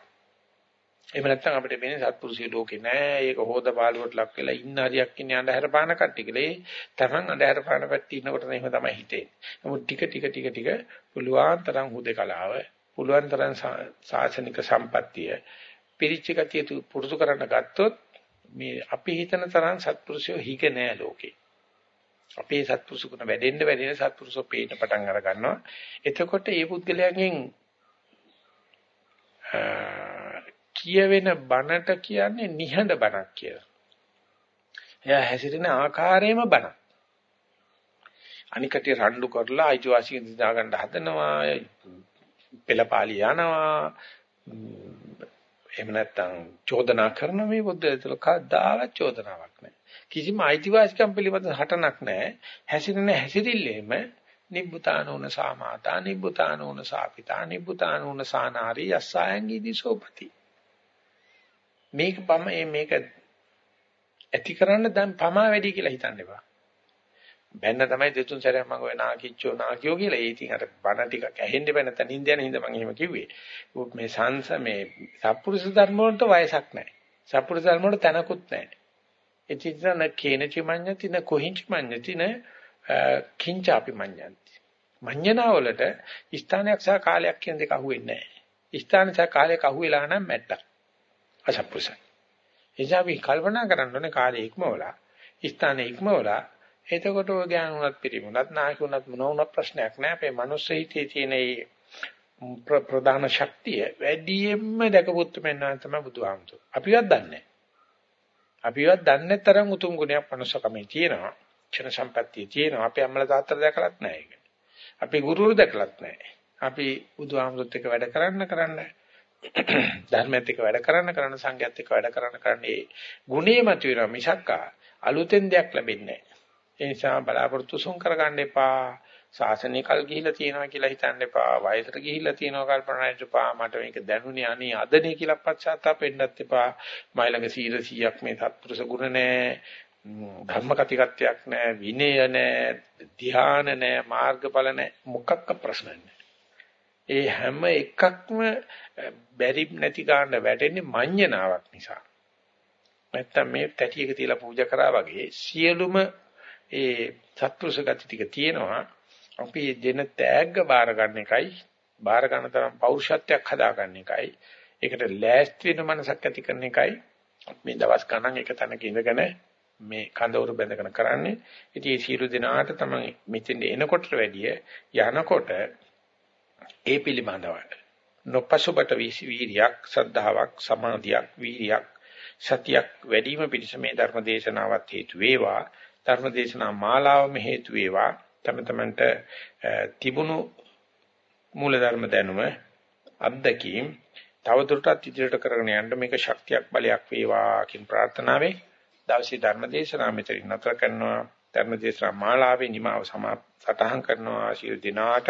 එහෙම නැත්නම් අපිට වෙන්නේ සත්පුරුෂය ලෝකේ නෑ. ඒක හොද පාළුවට ලක් වෙලා ඉන්න හරියක් ඉන්නේ අඳුර පාන කට්ටිය කියලා. ඒ තරම් අඳුර පාන පැත්තේ ඉන්නකොට එහෙම තමයි හිතෙන්නේ. නමුත් ටික ටික ටික ටික පුළුවන් තරම් හුදේකලාව, පුළුවන් තරම් සාසනික සම්පත්තිය, පිරිච්ච ගතිය පුරුදු කරන්න ගත්තොත් මේ අපි හිතන තරම් සත්පුරුෂයෝ හිග නෑ ලෝකේ. අපේ සත්පුරුෂ ගුණ වැඩෙන්න වැඩෙන සත්පුරුෂෝ පේන්න පටන් අර ගන්නවා. එතකොට මේ පුද්ගලයන්ගෙන් කියවෙන බණට කියන්නේ නිහඬ බණක් කියලා. එයා හැසිරෙන ආකාරයේම බණක්. අනිකට රණ්ඩු කරලා අයිතිවාසිකම් දිනා ගන්න හදනවා. පෙළපාලි යනවා. එහෙම නැත්නම් චෝදනා කරන මේ බුද්ධ ඇතුළ කවදාවත් චෝදනාවක් නැහැ. කිසිම අයිතිවාසිකම් පිළිබඳ හටනක් නැහැ. හැසිරෙන හැසිරිල්ලේම නිබ්බුතානෝන සාමාතා නිබ්බුතානෝන සාපිතා නිබ්බුතානෝන සානාරි යස්සයන්ගී දිසෝපති මේක පම මේක ඇති කරන්න දැන් පමා වැඩි කියලා හිතන්න එපා බැන්න තමයි දෙතුන් සැරයක් මම ඔය නාකිච්චෝ නාකියෝ කියලා ඒ ඉතින් අර බණ ටිකක් ඇහෙන්න බෑ නැත්නම් නිින්ද යන හින්දා මම එහෙම කිව්වේ. මේ සංස මේ සත්පුරුෂ ධර්ම වලට වයසක් නැහැ. සත්පුරුෂ ධර්ම වල තැනකුත් නැහැ. එතින් කේනචි මඤ්ඤති න කොහිංචි මඤ්ඤති න කිංචාපි මඤ්ඤන්ති. මඤ්ඤනා වලට ස්ථානයක් සහ කාලයක් කියන දෙක අහුවෙන්නේ නැහැ. ස්ථාන සහ කාලයක් අහුවෙලා නම් මැට්ටක්. අසත්පුරුෂයි. එනිසා අපි කල්පනා කරන්න ඕනේ කාලය ඉක්මවලා ස්ථානේ ඉක්මවලා එතකොට ඔය ඥාන උනත් පිළිමුණත් නායක උනත් මොන උනත් ප්‍රශ්නයක් නෑ. අපේ මනුස්ස හිතේ තියෙන මේ ප්‍රධාන ශක්තිය වැඩියෙන්ම දැකපුත් මෙන්න තමයි බුදුහාමුදුර. අපිවත් දන්නේ අපිවත් දන්නේ තරම් උතුම් ගුණයක් මනුස්සකමේ තියෙනවා. ක්ෂණ සම්පත්තිය තියෙනවා. අපි අම්මලා තාත්තලා දැකලත් නෑ ඒක. අපි ගුරුවරු දැකලත් නෑ. අපි බුදුහාමුදුරත් එක්ක වැඩ කරන්න කරන්න ධර්මයත් එක්ක වැඩ කරන්න කරන්න සංඝයත් එක්ක වැඩ කරන්න කරන්න ඒ ගුණේ මතුවෙනවා මිසක්කා අලුතෙන් දෙයක් ලැබෙන්නේ නැහැ. ඒ නිසා බලාපොරොත්තු සුන් කරගන්න එපා. ශාසනය කල් ගිහිලා තියෙනවා කියලා හිතන්න එපා. වයසට ගිහිලා තියෙනවා කල්පනා කරන්න එපා. මට මේක දැනුනේ අනේ අදනේ කියලා පශ්චාත්තාප වෙන්නත් එපා. මයි ළඟ 100ක් මේ සත්පුරුෂ ගුණ නැහැ. ධර්ම කතිකත්වයක් නැහැ. විනය නැහැ. ධ්‍යාන නැහැ. මාර්ගඵල නැහැ. මොකක්ක ප්‍රශ්න ඒ හැම එකක්ම බැරි නැති ගන්න වැටෙන්නේ මඤ්ඤණාවක් නිසා. නැත්තම් මේ තැටියක තියලා පූජා කරා වගේ සියලුම ඒ සත්පුරුෂ ගති ටික තියෙනවා. අපි දෙන තෑග්ග බාර ගන්න එකයි, බාර ගන්න තරම් පෞරුෂත්වයක් හදා ගන්න එකයි, ඒකට ලෑස්ති වෙන මනසක් ඇති කරන එකයි මේ දවස් ගණන් එක තැනක ඉඳගෙන මේ කඳවුරු බැඳගෙන කරන්නේ. ඉතින් මේ සියලු දෙනාට තමයි මෙතෙන් එනකොට වැඩිය යනකොට ඒ පිළිබඳව නොපසුබට වීසි වීරියක්, සද්ධාාවක්, සමාධියක්, වීරියක්, සතියක් වැඩිම පිණිස මේ ධර්ම දේශනාවත් හේතු වේවා. ධර්මදේශනා මාලාවම හේතු වේවා. තම තමන්ට තිබුණු මූලධර්ම දැනුම අත්දැකීම් තවදුරටත් ඉදිරියට කරගෙන යන්න මේක ශක්තියක් බලයක් වේවා කියන ප්‍රාර්ථනාවෙන් දවසේ ධර්මදේශනා මෙතන නතර කරනවා. ධර්මදේශනා මාලාවේ නිමාව සටහන් කරනවා. ආශිර්වාද දිනාට